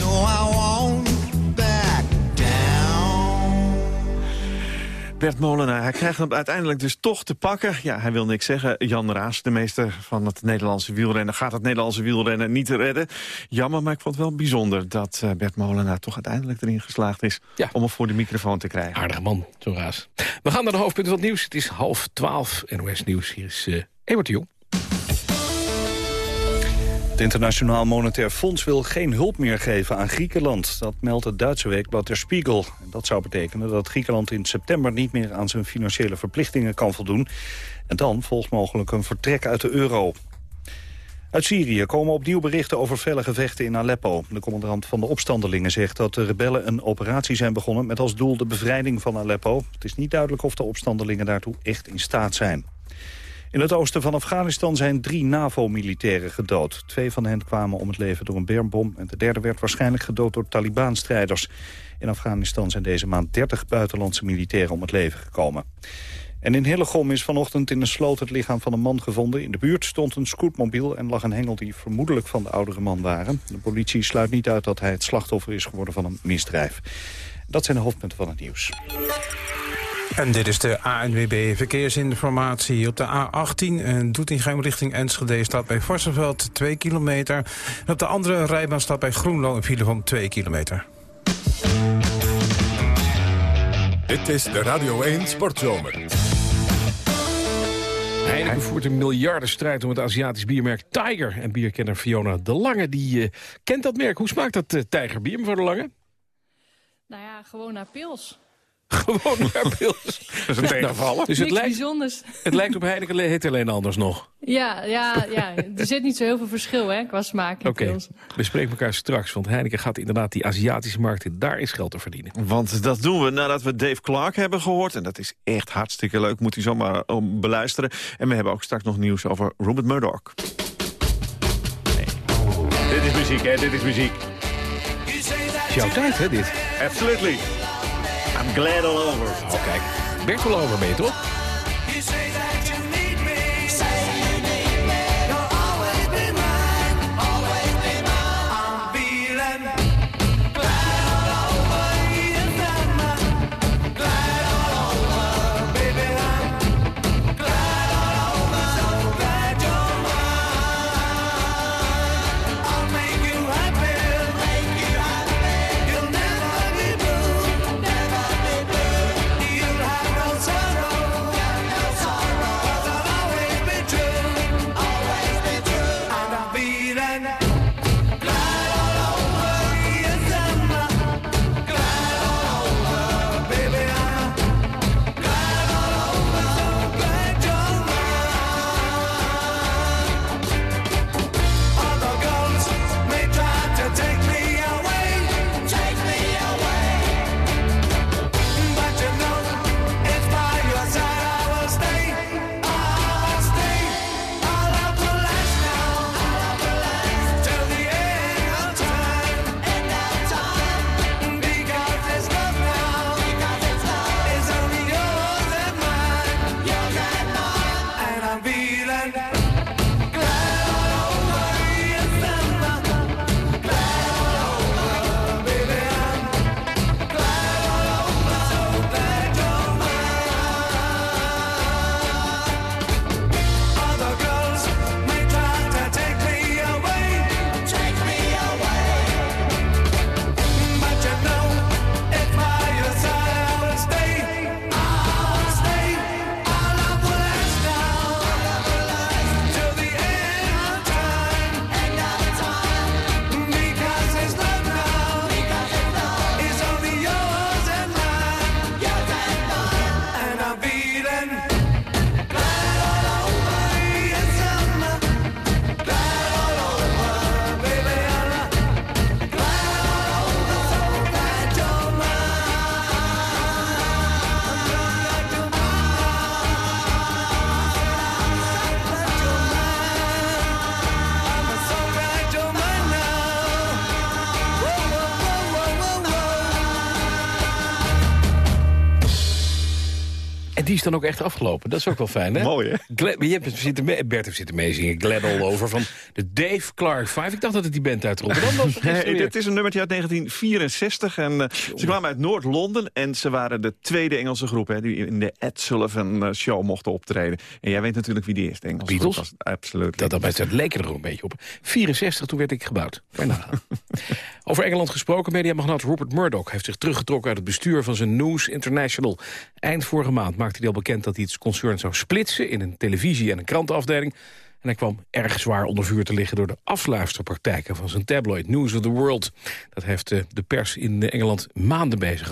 Bert Molenaar, hij krijgt hem uiteindelijk dus toch te pakken. Ja, hij wil niks zeggen. Jan Raas, de meester van het Nederlandse wielrennen... gaat het Nederlandse wielrennen niet redden. Jammer, maar ik vond het wel bijzonder... dat eh, Bert Molenaar toch uiteindelijk erin geslaagd is... om hem voor de microfoon te krijgen. Aardige man, zo'n Raas. We gaan naar de hoofdpunten van het nieuws. Het is half twaalf NOS Nieuws. Hier is uh, Ewart de Jong. Het Internationaal Monetair Fonds wil geen hulp meer geven aan Griekenland. Dat meldt het Duitse weekblad Der Spiegel. Dat zou betekenen dat Griekenland in september niet meer aan zijn financiële verplichtingen kan voldoen. En dan volgt mogelijk een vertrek uit de euro. Uit Syrië komen opnieuw berichten over felle gevechten in Aleppo. De commandant van de opstandelingen zegt dat de rebellen een operatie zijn begonnen... met als doel de bevrijding van Aleppo. Het is niet duidelijk of de opstandelingen daartoe echt in staat zijn. In het oosten van Afghanistan zijn drie NAVO-militairen gedood. Twee van hen kwamen om het leven door een bermbom... en de derde werd waarschijnlijk gedood door Taliban-strijders. In Afghanistan zijn deze maand 30 buitenlandse militairen om het leven gekomen. En in Hillegom is vanochtend in een sloot het lichaam van een man gevonden. In de buurt stond een scootmobiel en lag een hengel die vermoedelijk van de oudere man waren. De politie sluit niet uit dat hij het slachtoffer is geworden van een misdrijf. Dat zijn de hoofdpunten van het nieuws. En dit is de ANWB Verkeersinformatie. Op de A18 en Doetinchem richting Enschede staat bij Varsenveld 2 kilometer. En op de andere rijbaan staat bij Groenlo een file van 2 kilometer. Dit is de Radio 1 Sportzomer. Heineken voert een miljardenstrijd om het Aziatisch biermerk Tiger. En bierkenner Fiona De Lange, die eh, kent dat merk. Hoe smaakt dat uh, Tijgerbier, mevrouw De Lange? Nou ja, gewoon naar pils. Gewoon naar pils. dat is een tegenvaller. Dus het lijkt, bijzonders. het lijkt op Heineken, heet alleen anders nog. Ja, ja, ja, er zit niet zo heel veel verschil hè, qua smaak in Oké, pils. we spreken elkaar straks, want Heineken gaat inderdaad die Aziatische markt in. Daar is geld te verdienen. Want dat doen we nadat we Dave Clark hebben gehoord. En dat is echt hartstikke leuk. Moet u zomaar beluisteren. En we hebben ook straks nog nieuws over Robert Murdoch. Dit is muziek, hè? Dit is muziek. is jouw tijd, hè, dit? Absolutely. I'm glad all over. Oh, kijk. Bert over ben toch? Is dan ook echt afgelopen. Dat is ook wel fijn, hè? Mooi, hè? Glad, je hebt zitten mee, Bert heeft zitten meezingen. Glad All Over van de Dave Clark 5. Ik dacht dat het die band uit Rotterdam was. Nee, dit is een nummertje uit 1964. En, eh, ze kwamen uit Noord-Londen en ze waren de tweede Engelse groep... Hè, die in de Ed Sullivan eh, Show mochten optreden. En jij weet natuurlijk wie die is, de Engelse Beatles? groep was. Absoluut. Dat, dat, dat leek er ook een beetje op. 64, toen werd ik gebouwd. Over Engeland gesproken, mediamagnaat Rupert Murdoch... heeft zich teruggetrokken uit het bestuur van zijn News International. Eind vorige maand maakte hij al bekend dat hij het concern zou splitsen... in een televisie- en een krantenafdeling. En hij kwam erg zwaar onder vuur te liggen... door de afluisterpraktijken van zijn tabloid News of the World. Dat heeft eh, de pers in Engeland maanden bezig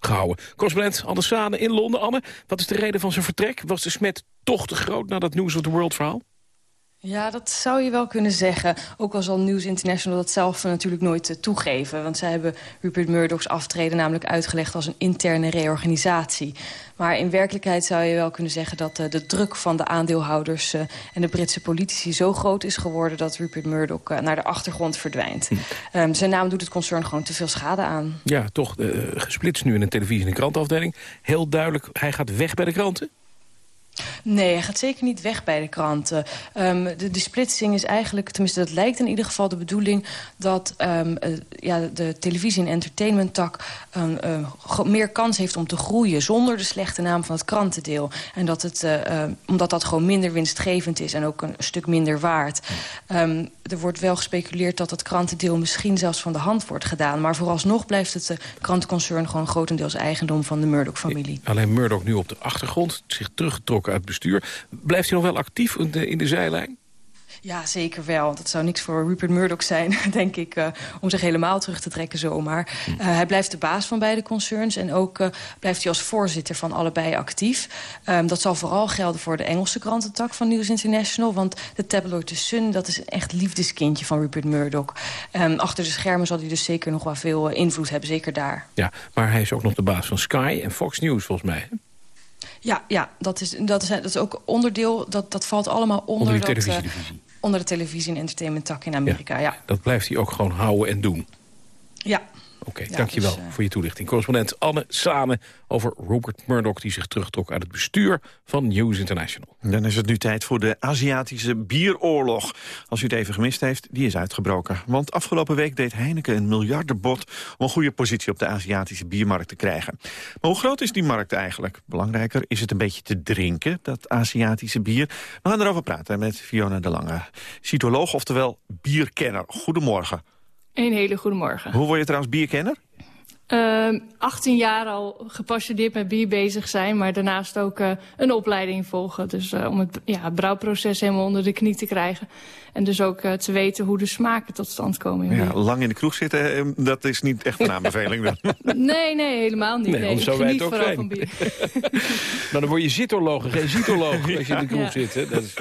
gehouden. Correspondent Anne Sane in Londen. Anne, wat is de reden van zijn vertrek? Was de smet toch te groot na dat News of the World verhaal? Ja, dat zou je wel kunnen zeggen. Ook al zal News International dat zelf natuurlijk nooit eh, toegeven. Want zij hebben Rupert Murdoch's aftreden namelijk uitgelegd als een interne reorganisatie. Maar in werkelijkheid zou je wel kunnen zeggen dat eh, de druk van de aandeelhouders eh, en de Britse politici zo groot is geworden dat Rupert Murdoch naar de achtergrond verdwijnt. Ehm, zijn naam doet het concern gewoon te veel schade aan. Ja, toch gesplitst nu in een televisie- en krantenafdeling. Heel duidelijk, hij gaat weg bij de kranten. Nee, hij gaat zeker niet weg bij de kranten. Ehm, de, de splitsing is eigenlijk, tenminste dat lijkt in ieder geval de bedoeling... dat ehm, eh, ja, de televisie- en entertainment-tak ehm, eh, meer kans heeft om te groeien... zonder de slechte naam van het krantendeel. En dat het, eh, omdat dat gewoon minder winstgevend is en ook een stuk minder waard. Er wordt wel gespeculeerd dat het krantendeel misschien zelfs van de hand wordt gedaan. Maar vooralsnog blijft het eh, krantenconcern gewoon grotendeels eigendom van de Murdoch-familie. Alleen Murdoch nu op de achtergrond, zich teruggetrokken uit het bestuur. Blijft hij nog wel actief in de zijlijn? Ja, zeker wel. Dat zou niks voor Rupert Murdoch zijn, denk ik, eh, om zich helemaal terug te trekken zomaar. Hm. Uh, hij blijft de baas van beide concerns en ook uh, blijft hij als voorzitter van allebei actief. Um, dat zal vooral gelden voor de Engelse krantentak van News International, want de tabloid The Sun, dat is een echt liefdeskindje van Rupert Murdoch. Um, achter de schermen zal hij dus zeker nog wel veel invloed hebben, zeker daar. Ja, maar hij is ook nog de baas van Sky en Fox News, volgens mij. Ja, ja dat, is, dat, is, dat is ook onderdeel, dat, dat valt allemaal onder, Onder dat, televisiedivisie. Onder de televisie- en entertainment tak in Amerika, ja. Dat blijft hij ook gewoon houden en doen. Ja. Oké, Ja, dankjewel dus, eh, voor je toelichting. Correspondent Anne Samen over Rupert Murdoch... die zich terugtrok uit het bestuur van News International. Dan is het nu tijd voor de Aziatische bieroorlog. Als u het even gemist heeft, die is uitgebroken. Want afgelopen week deed Heineken een miljardenbod... om een goede positie op de Aziatische biermarkt te krijgen. Maar hoe groot is die markt eigenlijk? Belangrijker, is het een beetje te drinken, dat Aziatische bier? We gaan erover praten met Fiona de Lange. Cytoloog, oftewel bierkenner. Goedemorgen. Een hele goede morgen. Hoe word je trouwens bierkenner? Ehm 18 jaar al gepassioneerd met bier bezig zijn, maar daarnaast ook eh, een opleiding volgen. Dus eh, om het ja, brouwproces helemaal onder de knie te krijgen. En dus ook eh, te weten hoe de smaken tot stand komen. in Ja, lang in de kroeg zitten, dat is niet echt een aanbeveling. dan. Nee, nee, helemaal niet. Nee, Nee, zouden wij geniet het ook vooral zijn. van bier. Maar dan word je zitoloog en geen zitoloog als je in de kroeg Ja. zit. Hè? Dat is...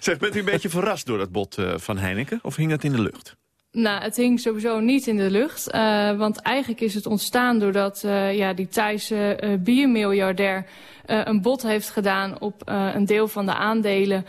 Zeg, bent u een beetje verrast door dat bod eh, van Heineken? Of hing dat in de lucht? Nou, het hing sowieso niet in de lucht. eh, want eigenlijk is het ontstaan doordat eh, ja, die Thaise eh, biermiljardair een bod heeft gedaan op een deel van de aandelen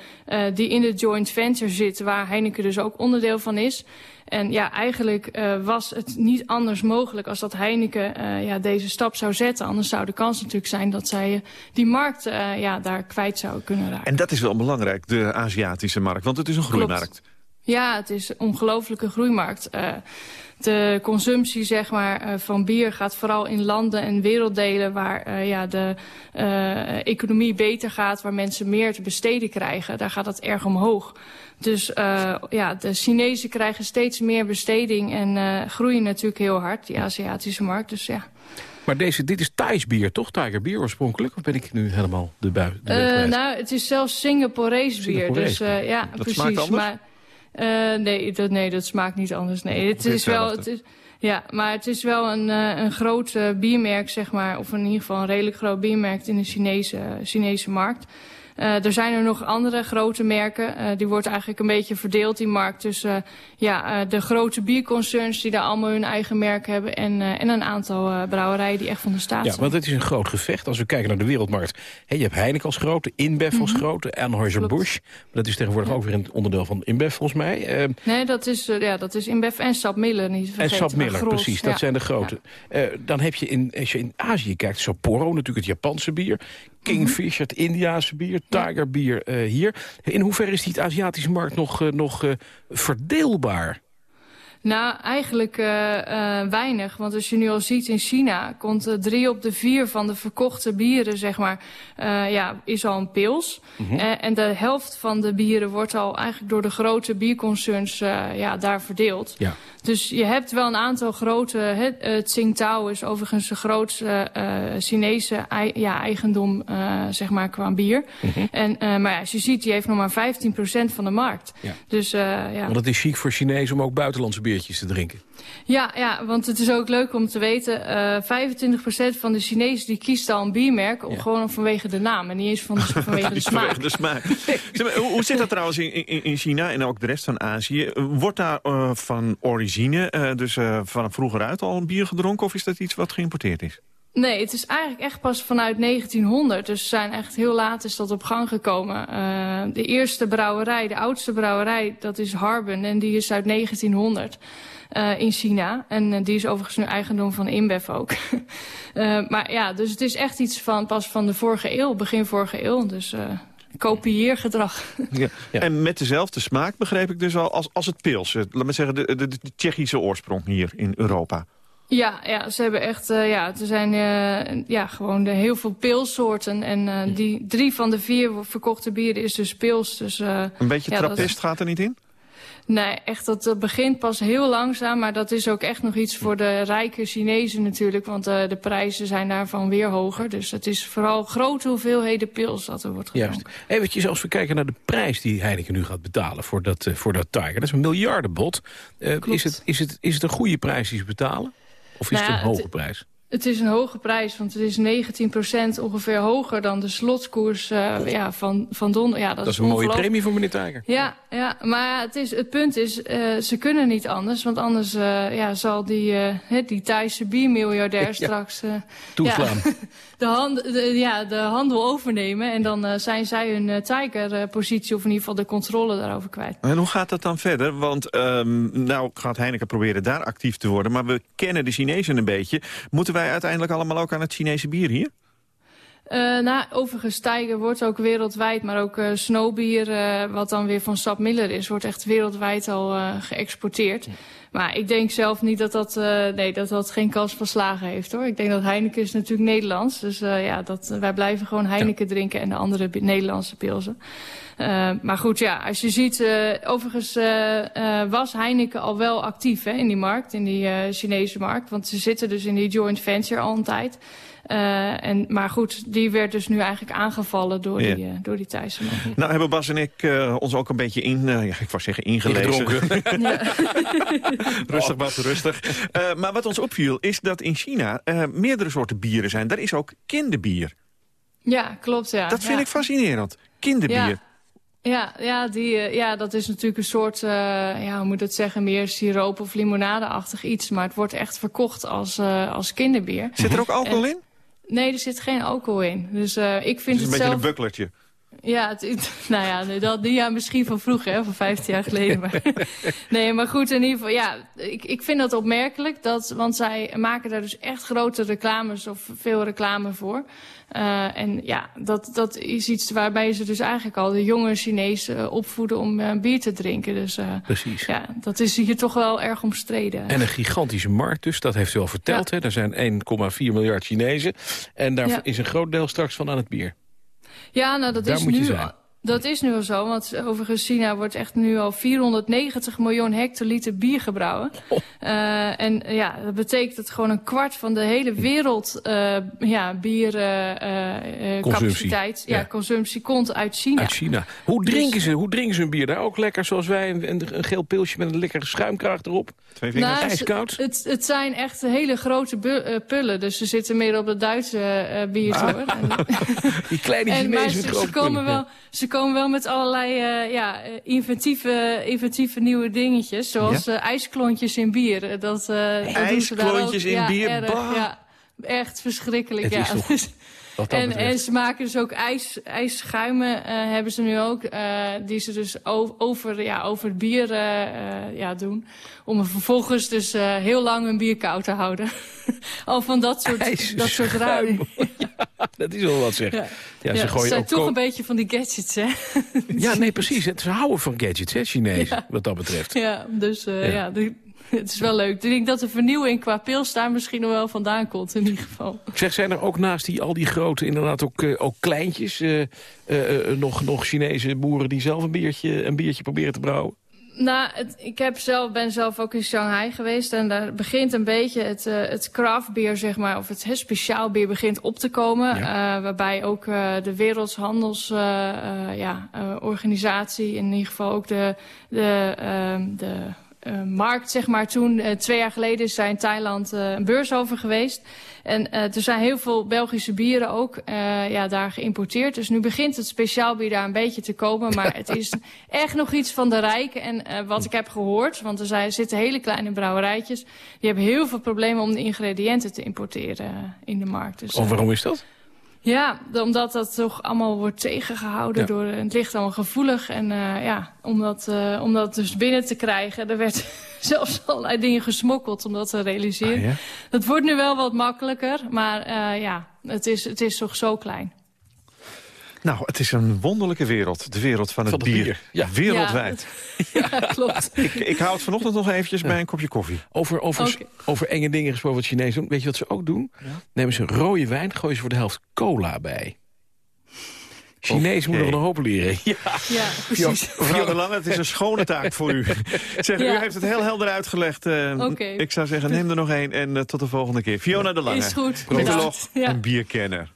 die in de joint venture zit, waar Heineken dus ook onderdeel van is. En ja, eigenlijk was het niet anders mogelijk als dat Heineken ja, deze stap zou zetten. Anders zou de kans natuurlijk zijn dat zij die markt ja, daar kwijt zouden kunnen raken. En dat is wel belangrijk, de Aziatische markt, want het is een groeimarkt. Ja, het is een ongelofelijke groeimarkt. Uh, de consumptie zeg maar, uh, van bier gaat vooral in landen en werelddelen waar uh, ja, de economie beter gaat, waar mensen meer te besteden krijgen. Daar gaat het erg omhoog. Dus ja, de Chinezen krijgen steeds meer besteding en groeien natuurlijk heel hard, die Aziatische markt. Dus ja. Maar deze, dit is Thais bier, toch? Tiger bier oorspronkelijk? Of ben ik nu helemaal de bui? De uh, nou, het is zelfs Singaporees bier. Singaporees dus uh, ja, dat precies. Smaakt anders? Maar nee, dat, nee, dat smaakt niet anders. Nee, het is wel. Het is, ja, maar het is wel een, uh, een groot uh, biermerk, zeg maar. Of in ieder geval een redelijk groot biermerk in de Chinese, Chinese markt. Uh, er zijn er nog andere grote merken. Uh, die wordt eigenlijk een beetje verdeeld, die markt, tussen ja, de grote bierconcerns die daar allemaal hun eigen merk hebben en, en een aantal brouwerijen die echt van de staat ja, zijn. want het is een groot gevecht. Als we kijken naar de wereldmarkt. He, je hebt Heineken als grote, InBev als Mhm. grote, Anheuser-Busch. Maar dat is tegenwoordig ook weer een onderdeel van InBev volgens mij. nee, dat is, ja, dat is InBev en Sap Miller niet En Sap Miller, Gros, precies. Dat ja. zijn de grote. dan heb je in, als je in Azië kijkt, Sapporo, natuurlijk het Japanse bier. Kingfisher, het Indiaanse bier, Tiger bier eh, hier. In hoeverre is die het Aziatische markt nog, eh, nog eh, verdeelbaar? Nou, eigenlijk eh, eh, weinig. Want als je nu al ziet in China... komt eh, drie op de vier van de verkochte bieren, zeg maar... ja, is al een pils. Eh, en de helft van de bieren wordt al eigenlijk door de grote bierconcerns... ja, daar verdeeld. Ja. Dus je hebt wel een aantal grote... Hè, eh, Tsingtao is overigens de grootste Chinese ei- ja, eigendom, zeg maar, qua bier. Mhm. en, maar ja, als je ziet, die heeft nog maar 15% van de markt. Ja. Dus ja. Want het is chic voor Chinezen om ook buitenlandse biertjes te drinken. Ja, ja, want het is ook leuk om te weten... eh 25% van de Chinezen die kiest al een biermerk... om gewoon vanwege de naam en niet eens van de, vanwege de Niet smaak. vanwege de smaak. Zeg maar, hoe, zit dat trouwens in, in, in China en ook de rest van Azië? Wordt daar eh, van origine, eh, dus eh, van vroeger uit al een bier gedronken... of is dat iets wat geïmporteerd is? Nee, het is eigenlijk echt pas vanuit 1900. Dus zijn echt heel laat is dat op gang gekomen. Eh, de eerste brouwerij, de oudste brouwerij, dat is Harbin. En die is uit 1900 eh, in China. En eh, die is overigens nu eigendom van InBev ook. Eh, maar ja, dus het is echt iets van pas van de vorige eeuw, begin vorige eeuw. Dus eh, kopieergedrag. En met dezelfde smaak begreep ik dus al als, als het pils. Laat me zeggen, de, de, de Tsjechische oorsprong hier in Europa. Ja, ja, ze hebben echt, eh, ja, er zijn eh, ja, gewoon de, heel veel pilsoorten. En eh, die drie van de vier verkochte bieren is dus pils. Dus, eh, Een beetje ja, dat- trappist gaat er niet in? Nee, echt, dat, dat begint pas heel langzaam. Maar dat is ook echt nog iets voor de rijke Chinezen natuurlijk. Want eh, de prijzen zijn daarvan weer hoger. Dus het is vooral grote hoeveelheden pils dat er wordt gedronken. Juist. Eventjes als we kijken naar de prijs die Heineken nu gaat betalen voor dat, voor dat Tiger. Dat is een miljardenbod. Eh, is, het, is, het, is het een goede prijs die ze betalen? Of is Nou het een hoge prijs? Het is een hoge prijs, want het is 19% ongeveer hoger dan de slotkoers eh, ja, van, van Don. Ja, dat, Dat is een mooie premie voor meneer Tiger. Ja, ja maar het, is, het punt is, eh, ze kunnen niet anders. Want anders eh, ja, zal die, die Thaise biermiljardair straks... Toeslaan. Ja, de, hand, de, ja, de handel overnemen. En dan eh, zijn zij hun eh, Tiger-positie of in ieder geval de controle daarover kwijt. En hoe gaat dat dan verder? Want ehm, nou gaat Heineken proberen daar actief te worden... maar we kennen de Chinezen een beetje. Moeten wij uiteindelijk allemaal ook aan het Chinese bier hier? Eh nou, overigens, Tiger wordt ook wereldwijd, maar ook eh snowbier, eh, wat dan weer van Sap Miller is, wordt echt wereldwijd al eh, geëxporteerd. Maar ik denk zelf niet dat dat, eh, nee, dat dat geen kans van slagen heeft hoor. Ik denk dat Heineken is natuurlijk Nederlands. Dus eh, ja, dat, wij blijven gewoon Heineken drinken en de andere Nederlandse pilsen. Eh, maar goed, ja, als je ziet, eh, overigens eh, eh, was Heineken al wel actief hè, in die markt, in die eh, Chinese markt. Want ze zitten dus in die joint venture al een tijd. Eh, en, maar goed, die werd dus nu eigenlijk aangevallen door, Ja. die, eh, door die man. Nou hebben Bas en ik eh, ons ook een beetje in, eh, ja, ik wou zeggen ingelezen. rustig Bas, rustig. Eh, maar wat ons opviel is dat in China eh, meerdere soorten bieren zijn. Daar is ook kinderbier. Ja, klopt, ja. Dat vind ja. ik fascinerend. Kinderbier. Ja. Ja, ja, die, ja, dat is natuurlijk een soort, eh, ja, hoe moet dat zeggen, meer siroop of limonadeachtig iets. Maar het wordt echt verkocht als, eh, als kinderbier. Zit er ook alcohol En- in? Nee, er zit geen alcohol in. Dus eh, ik Het vind is een het beetje zelf... een bucklertje. Ja, het, nou ja, dat, ja, misschien van vroeger, hè, van 15 jaar geleden. Maar, nee, maar goed, in ieder geval, ja, ik, ik vind dat opmerkelijk. Dat, want zij maken daar dus echt grote reclames of veel reclame voor. Eh, en ja, dat, dat is iets waarbij ze dus eigenlijk al de jonge Chinezen eh, opvoeden om eh, bier te drinken. Dus Precies. ja, dat is hier toch wel erg omstreden. En een gigantische markt dus, dat heeft u al verteld. Hè? Er zijn 1,4 miljard Chinezen. En daar Ja. is een groot deel straks van aan het bier. Ja, nou dat Daar is nu Dat is nu al zo, want overigens China wordt echt nu al 490 miljoen hectoliter bier gebrouwen. Eh, en eh, ja, dat betekent dat gewoon een kwart van de hele wereld eh ja, biercapaciteit, Consumptie. ja. Ja. consumptie komt uit China. Uit China. Hoe drinken, ze, hoe drinken ze hun bier daar? Ook lekker zoals wij, een, geel pilsje met een lekkere schuimkraag erop. Twee Nou, IJskoud. Het, het zijn echt hele grote eh, pullen, dus ze zitten meer op de Duitse eh bier Ah. Die kleine maar Chinezen ze, komen wel, ze komen wel met allerlei eh, ja, eh, inventieve, inventieve nieuwe dingetjes. Zoals Ja? eh, ijsklontjes in bier. Dat, dat doen ze daar ook. IJsklontjes in ja, bier? Erg, ja, echt verschrikkelijk. Het ja. is Dus- en, en ze maken dus ook ijs, ijsschuimen, hebben ze nu ook, die ze dus over, ja, over het bier ja, doen. Om er vervolgens dus heel lang een bier koud te houden. Al van dat soort, dat soort ruim. dat is wel wat zeg. Ja, Ja, ze gooien zijn ook toch een beetje van die gadgets, hè? Ja, nee, precies. Het- Ze houden van gadgets, hè, Chinezen, Ja. wat dat betreft. Ja, dus eh, Ja. het is wel leuk. Ik denk dat de vernieuwing qua pils daar misschien nog wel vandaan komt, in ieder geval. Zeg, zijn er ook naast die, al die grote, inderdaad ook, eh, ook kleintjes... eh, nog, nog Chinese boeren die zelf een biertje, een biertje proberen te brouwen? Nou, het, ik heb zelf, ben zelf ook in Shanghai geweest. En daar begint een beetje het, eh het craftbier, zeg maar, of het speciaal bier begint op te komen. Eh, waarbij ook eh, de Wereldhandelsorganisatie, ja, organisatie, in ieder geval ook de, de, ehm, de markt, zeg maar, toen, eh, twee jaar geleden is daar in Thailand eh, een beurs over geweest. En eh, er zijn heel veel Belgische bieren ook eh, ja, daar geïmporteerd. Dus nu begint het speciaal bier daar een beetje te komen. Maar het is echt nog iets van de rijken. En eh, wat ik heb gehoord, want er zijn, zitten hele kleine brouwerijtjes... die hebben heel veel problemen om de ingrediënten te importeren eh, in de markt. Dus, Of eh, waarom is dat? Ja, omdat dat toch allemaal wordt tegengehouden. Ja. Door, het ligt allemaal gevoelig. En eh, ja, om dat, eh, om dat dus binnen te krijgen... er werd zelfs allerlei dingen gesmokkeld om dat te realiseren. Ah, ja? Het wordt nu wel wat makkelijker. Maar eh, ja, het is, het is toch zo klein. Nou, het is een wonderlijke wereld. De wereld van het, Van het bier. bier, ja. Wereldwijd. Ja, klopt. Ik, ik hou het vanochtend nog eventjes bij een kopje koffie. Over, over, over enge dingen gesproken wat Chinezen doen. Weet je wat ze ook doen? Nemen ze rode wijn, gooien ze voor de helft cola bij. Chinezen moeten nog een hoop leren. Ja, Ja, precies. Mevrouw de Lange, het is een schone taak voor u. Zeg, Ja. U heeft het heel helder uitgelegd. eh, Oké. Ik zou zeggen, neem er nog één en eh, tot de volgende keer. Fiona de Lange. Is goed, bedankt. Ja. en bierkenner.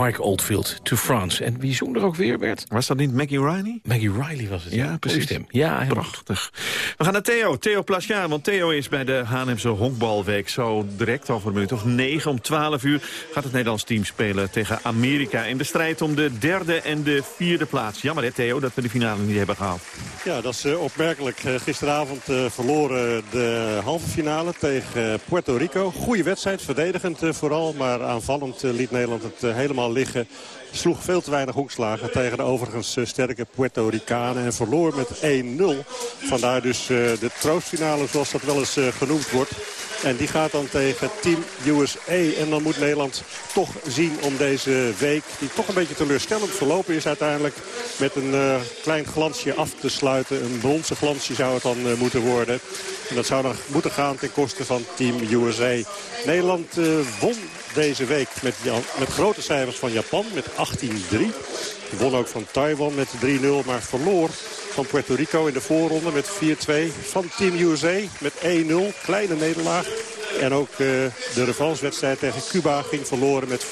Mike Oldfield, To France. En wie zong er ook weer, Bert? Was dat niet Maggie Riley? Maggie Riley was het. Ja, precies. Stem. Ja, helemaal goed. Prachtig. We gaan naar Theo, Theo Plasja, want Theo is bij de Haarlemse Honkbalweek. Zo direct over een minuut of 9 om 12 uur gaat het Nederlands team spelen tegen Amerika... in de strijd om de derde en de vierde plaats. Jammer hè Theo, dat we de finale niet hebben gehaald. Ja, dat is eh, opmerkelijk. Eh, gisteravond eh, verloren de halve finale tegen Puerto Rico. Goeie wedstrijd, verdedigend vooral. Maar aanvallend liet Nederland het eh, liggen. Sloeg veel te weinig hoekslagen tegen de overigens eh, sterke Puerto Ricanen. En verloor met 1-0. Vandaar dus eh, de troostfinale zoals dat wel eens eh, genoemd wordt. En die gaat dan tegen Team USA. En dan moet Nederland toch zien om deze week, die toch een beetje teleurstellend verlopen is uiteindelijk, met een klein glansje af te sluiten. Een bronzen glansje zou het dan moeten worden. En dat zou dan moeten gaan ten koste van Team USA. Nederland won deze week met, met grote cijfers van Japan met 18-3. Won ook van Taiwan met 3-0, maar verloor van Puerto Rico in de voorronde met 4-2. Van Team USA met 1-0, kleine nederlaag. En ook eh, de revanswedstrijd tegen Cuba ging verloren met 4-0.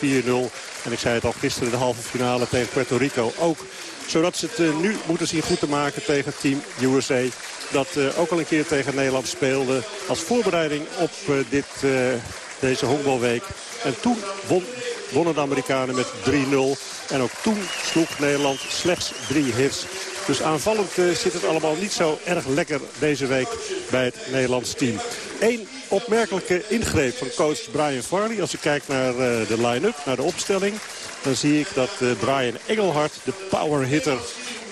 En ik zei het al gisteren, de halve finale tegen Puerto Rico ook. Zodat ze het eh, nu moeten zien goed te maken tegen Team USA. Dat eh, ook al een keer tegen Nederland speelde als voorbereiding op dit, deze honkbalweek. En toen won, wonnen de Amerikanen met 3-0. En ook toen sloeg Nederland slechts drie hits. Dus aanvallend eh, zit het allemaal niet zo erg lekker deze week bij het Nederlands team. Eén opmerkelijke ingreep van coach Brian Farley. Als ik kijk naar eh, de line-up, naar de opstelling... dan zie ik dat eh, Brian Engelhard, de power hitter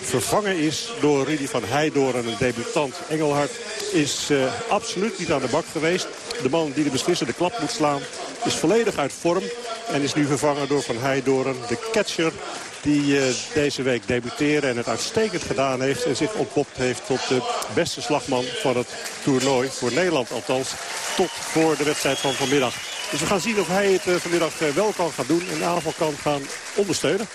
vervangen is door Rudy van Heijdoorn, een debutant. Engelhard is eh, absoluut niet aan de bak geweest. De man die de beslissende klap moet slaan is volledig uit vorm. En is nu vervangen door Van Heijdoorn, de catcher die eh, deze week debuteerde en het uitstekend gedaan heeft. En zich ontpopt heeft tot de beste slagman van het toernooi. Voor Nederland althans, tot voor de wedstrijd van vanmiddag. Dus we gaan zien of hij het eh, vanmiddag wel kan gaan doen en de aanval kan gaan ondersteunen.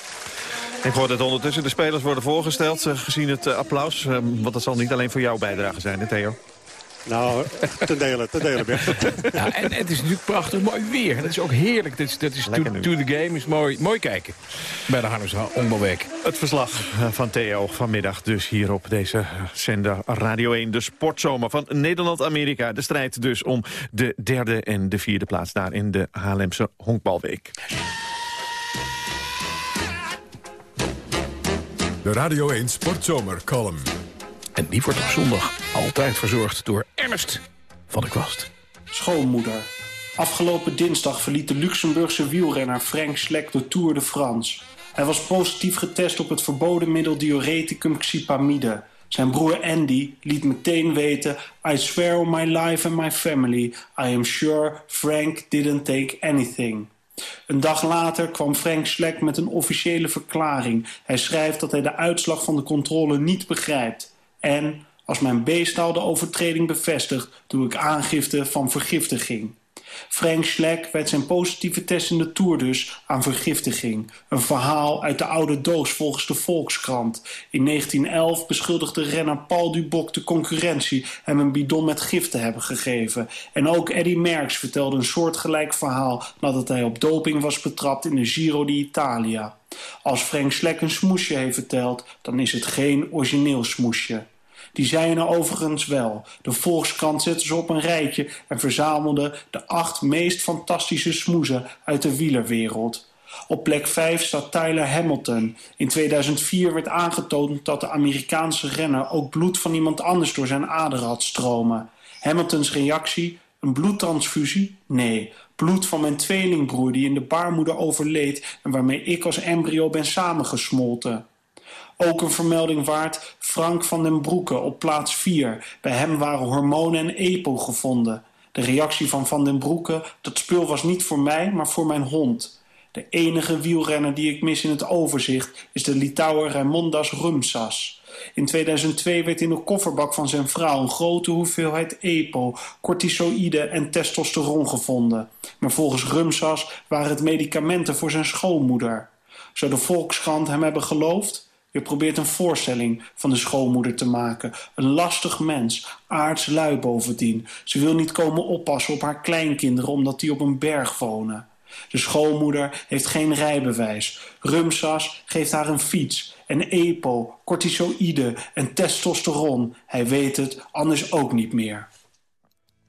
Ik hoor dat ondertussen de spelers worden voorgesteld, eh, gezien het eh, applaus. Eh, want dat zal niet alleen voor jouw bijdrage zijn, hè Theo? Nou, ten dele, ten dele, Bert. Ja, en het is natuurlijk prachtig mooi weer. Dat is ook heerlijk. Dat is, dat is to, the game is mooi, mooi kijken. Bij de Harlemse Ongelweek. Het verslag van Theo vanmiddag dus hier op deze zender Radio 1. De sportzomer van Nederland-Amerika. De strijd dus om de derde en de vierde plaats daar in de Haarlemse Honkbalweek. De Radio 1 Sportzomer column. En die wordt op zondag altijd verzorgd door Ernst van der Kwast. Schoonmoeder. Afgelopen dinsdag verliet de Luxemburgse wielrenner Frank Schleck de Tour de France. Hij was positief getest op het verboden middel diureticum xipamide. Zijn broer Andy liet meteen weten... I swear on my life and my family. I am sure Frank didn't take anything. Een dag later kwam Frank Schleck met een officiële verklaring. Hij schrijft dat hij de uitslag van de controle niet begrijpt. En, als mijn beestaal de overtreding bevestigt... doe ik aangifte van vergiftiging. Frank Schleck werd zijn positieve test in de Tour dus aan vergiftiging. Een verhaal uit de oude doos volgens de Volkskrant. In 1911 beschuldigde renner Paul Duboc de concurrentie hem een bidon met gif te hebben gegeven. En ook Eddy Merckx vertelde een soortgelijk verhaal nadat hij op doping was betrapt in de Giro d'Italia. Als Frank Schleck een smoesje heeft verteld, dan is het geen origineel smoesje. Die zijn er overigens wel. De Volkskrant zette ze op een rijtje en verzamelde de acht meest fantastische smoezen uit de wielerwereld. Op plek 5 staat Tyler Hamilton. In 2004 werd aangetoond dat de Amerikaanse renner ook bloed van iemand anders door zijn aderen had stromen. Hamiltons reactie? Een bloedtransfusie? Nee, bloed van mijn tweelingbroer die in de baarmoeder overleed en waarmee ik als embryo ben samengesmolten. Ook een vermelding waard Frank van den Broeke op plaats 4. Bij hem waren hormonen en EPO gevonden. De reactie van Van den Broeke, dat spul was niet voor mij, maar voor mijn hond. De enige wielrenner die ik mis in het overzicht is de Litouwer Raimondas Rumsas. In 2002 werd in de kofferbak van zijn vrouw een grote hoeveelheid EPO, cortisoïde en testosteron gevonden. Maar volgens Rumsas waren het medicamenten voor zijn schoonmoeder. Zou de Volkskrant hem hebben geloofd? Je probeert een voorstelling van de schoonmoeder te maken. Een lastig mens, aardslui bovendien. Ze wil niet komen oppassen op haar kleinkinderen omdat die op een berg wonen. De schoonmoeder heeft geen rijbewijs. Rumsas geeft haar een fiets. En EPO, cortisoïde en testosteron. Hij weet het, anders ook niet meer.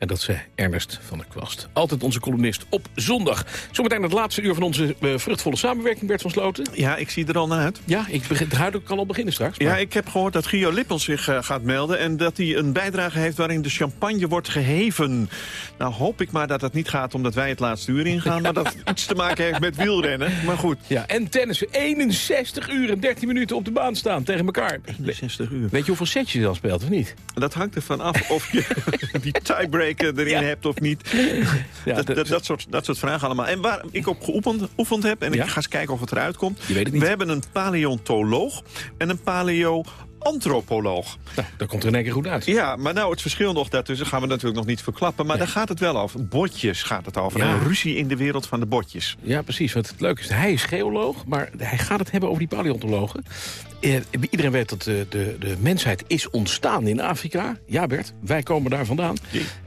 En dat zei Ernest van der Kwast. Altijd onze columnist op zondag. Zometeen het laatste uur van onze eh, vruchtvolle samenwerking, Bert van Sloten. Ja, ik zie er al naar uit. Ja, ik begin, huidelijk kan al beginnen straks. Ja, ik heb gehoord dat Gio Lippel zich eh, gaat melden... en dat hij een bijdrage heeft waarin de champagne wordt geheven. Nou hoop ik maar dat het niet gaat omdat wij het laatste uur ingaan... maar dat het iets te maken heeft met wielrennen. Maar goed. Ja, en tennissen. 61 uur en 13 minuten op de baan staan tegen elkaar. 61 uur. Weet je hoeveel setjes je dan speelt, of niet? Dat hangt ervan af of je die erin hebt of niet. Ja, dat, dat, dat, soort, dat soort vragen allemaal. En waar ik op geoefend heb, en ik ga eens kijken of het eruit komt. Je weet het niet. We hebben een paleontoloog en een paleoantropoloog. Nou, dat komt er in één keer goed uit. Ja, maar nou, het verschil nog daartussen gaan we natuurlijk nog niet verklappen. Maar daar gaat het wel over. Botjes gaat het over. Ja. Een ruzie in de wereld van de botjes. Ja, precies. Want het leuke is, hij is geoloog, maar hij gaat het hebben over die paleontologen. Eh, iedereen weet dat de, de, de mensheid is ontstaan in Afrika. Ja, Bert, wij komen daar vandaan.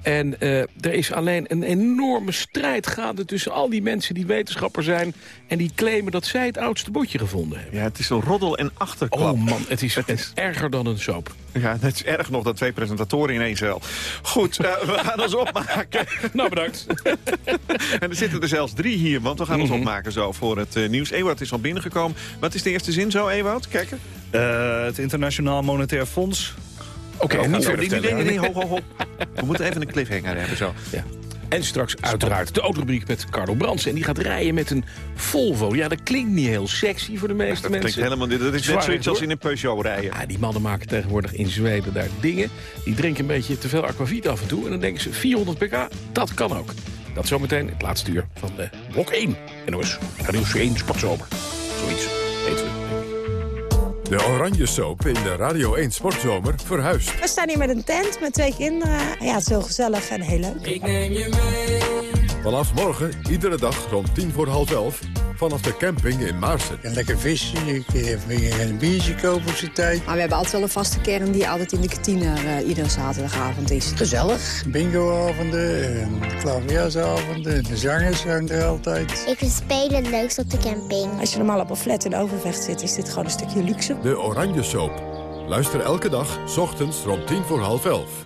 En eh, er is alleen een enorme strijd gaande tussen al die mensen die wetenschapper zijn... en die claimen dat zij het oudste botje gevonden hebben. Ja, het is een roddel en achterklap. Oh man, het is, Het is- erger dan een soap. Ja, het is erg nog dan twee presentatoren in één cel. Goed, eh, we gaan ons opmaken. Nou, bedankt. en er zitten er zelfs drie hier, want we gaan ons Mhm. opmaken zo voor het eh, nieuws. Ewout is al binnengekomen. Wat is de eerste zin zo, Ewout? Kijken. Eh, het Internationaal Monetair Fonds. Oké, Oh, niet verder nee, nee, vertellen. nee, nee, ho, ho, ho. We moeten even een cliffhanger hebben zo. Ja. En straks uiteraard de autorubriek met Carlo Brands. En die gaat rijden met een Volvo. Ja, dat klinkt niet heel sexy voor de meeste Dat mensen. klinkt helemaal dit. Dat is net zoiets als in een Peugeot rijden. Ja, die mannen maken tegenwoordig in Zweden daar dingen. Die drinken een beetje te veel aquavit af en toe. En dan denken ze 400 pk, dat kan ook. Dat zometeen het laatste uur van de blok 1. NOS, Radio 1 Sportzomer. Zoiets. De Oranje Soap in de Radio 1 Sportzomer verhuist. We staan hier met een tent met twee kinderen. Ja, het is heel gezellig en heel leuk. Ik neem je mee. Vanaf morgen, iedere dag rond tien voor half elf... vanaf de camping in Maarsen. En lekker vissen, je kan een biertje kopen op zijn tijd. Maar we hebben altijd wel een vaste kern die altijd in de kantine eh, iedere zaterdagavond is. Gezellig. Bingoavonden, en klaverjasavonden, de zangers zijn er altijd. Ik vind spelen het leukst op de camping. Als je normaal op een flat in Overvecht zit, is dit gewoon een stukje luxe. De Oranje Soap. Luister elke dag, s ochtends rond tien voor half elf.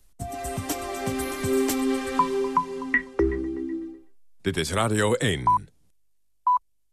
Dit is Radio 1.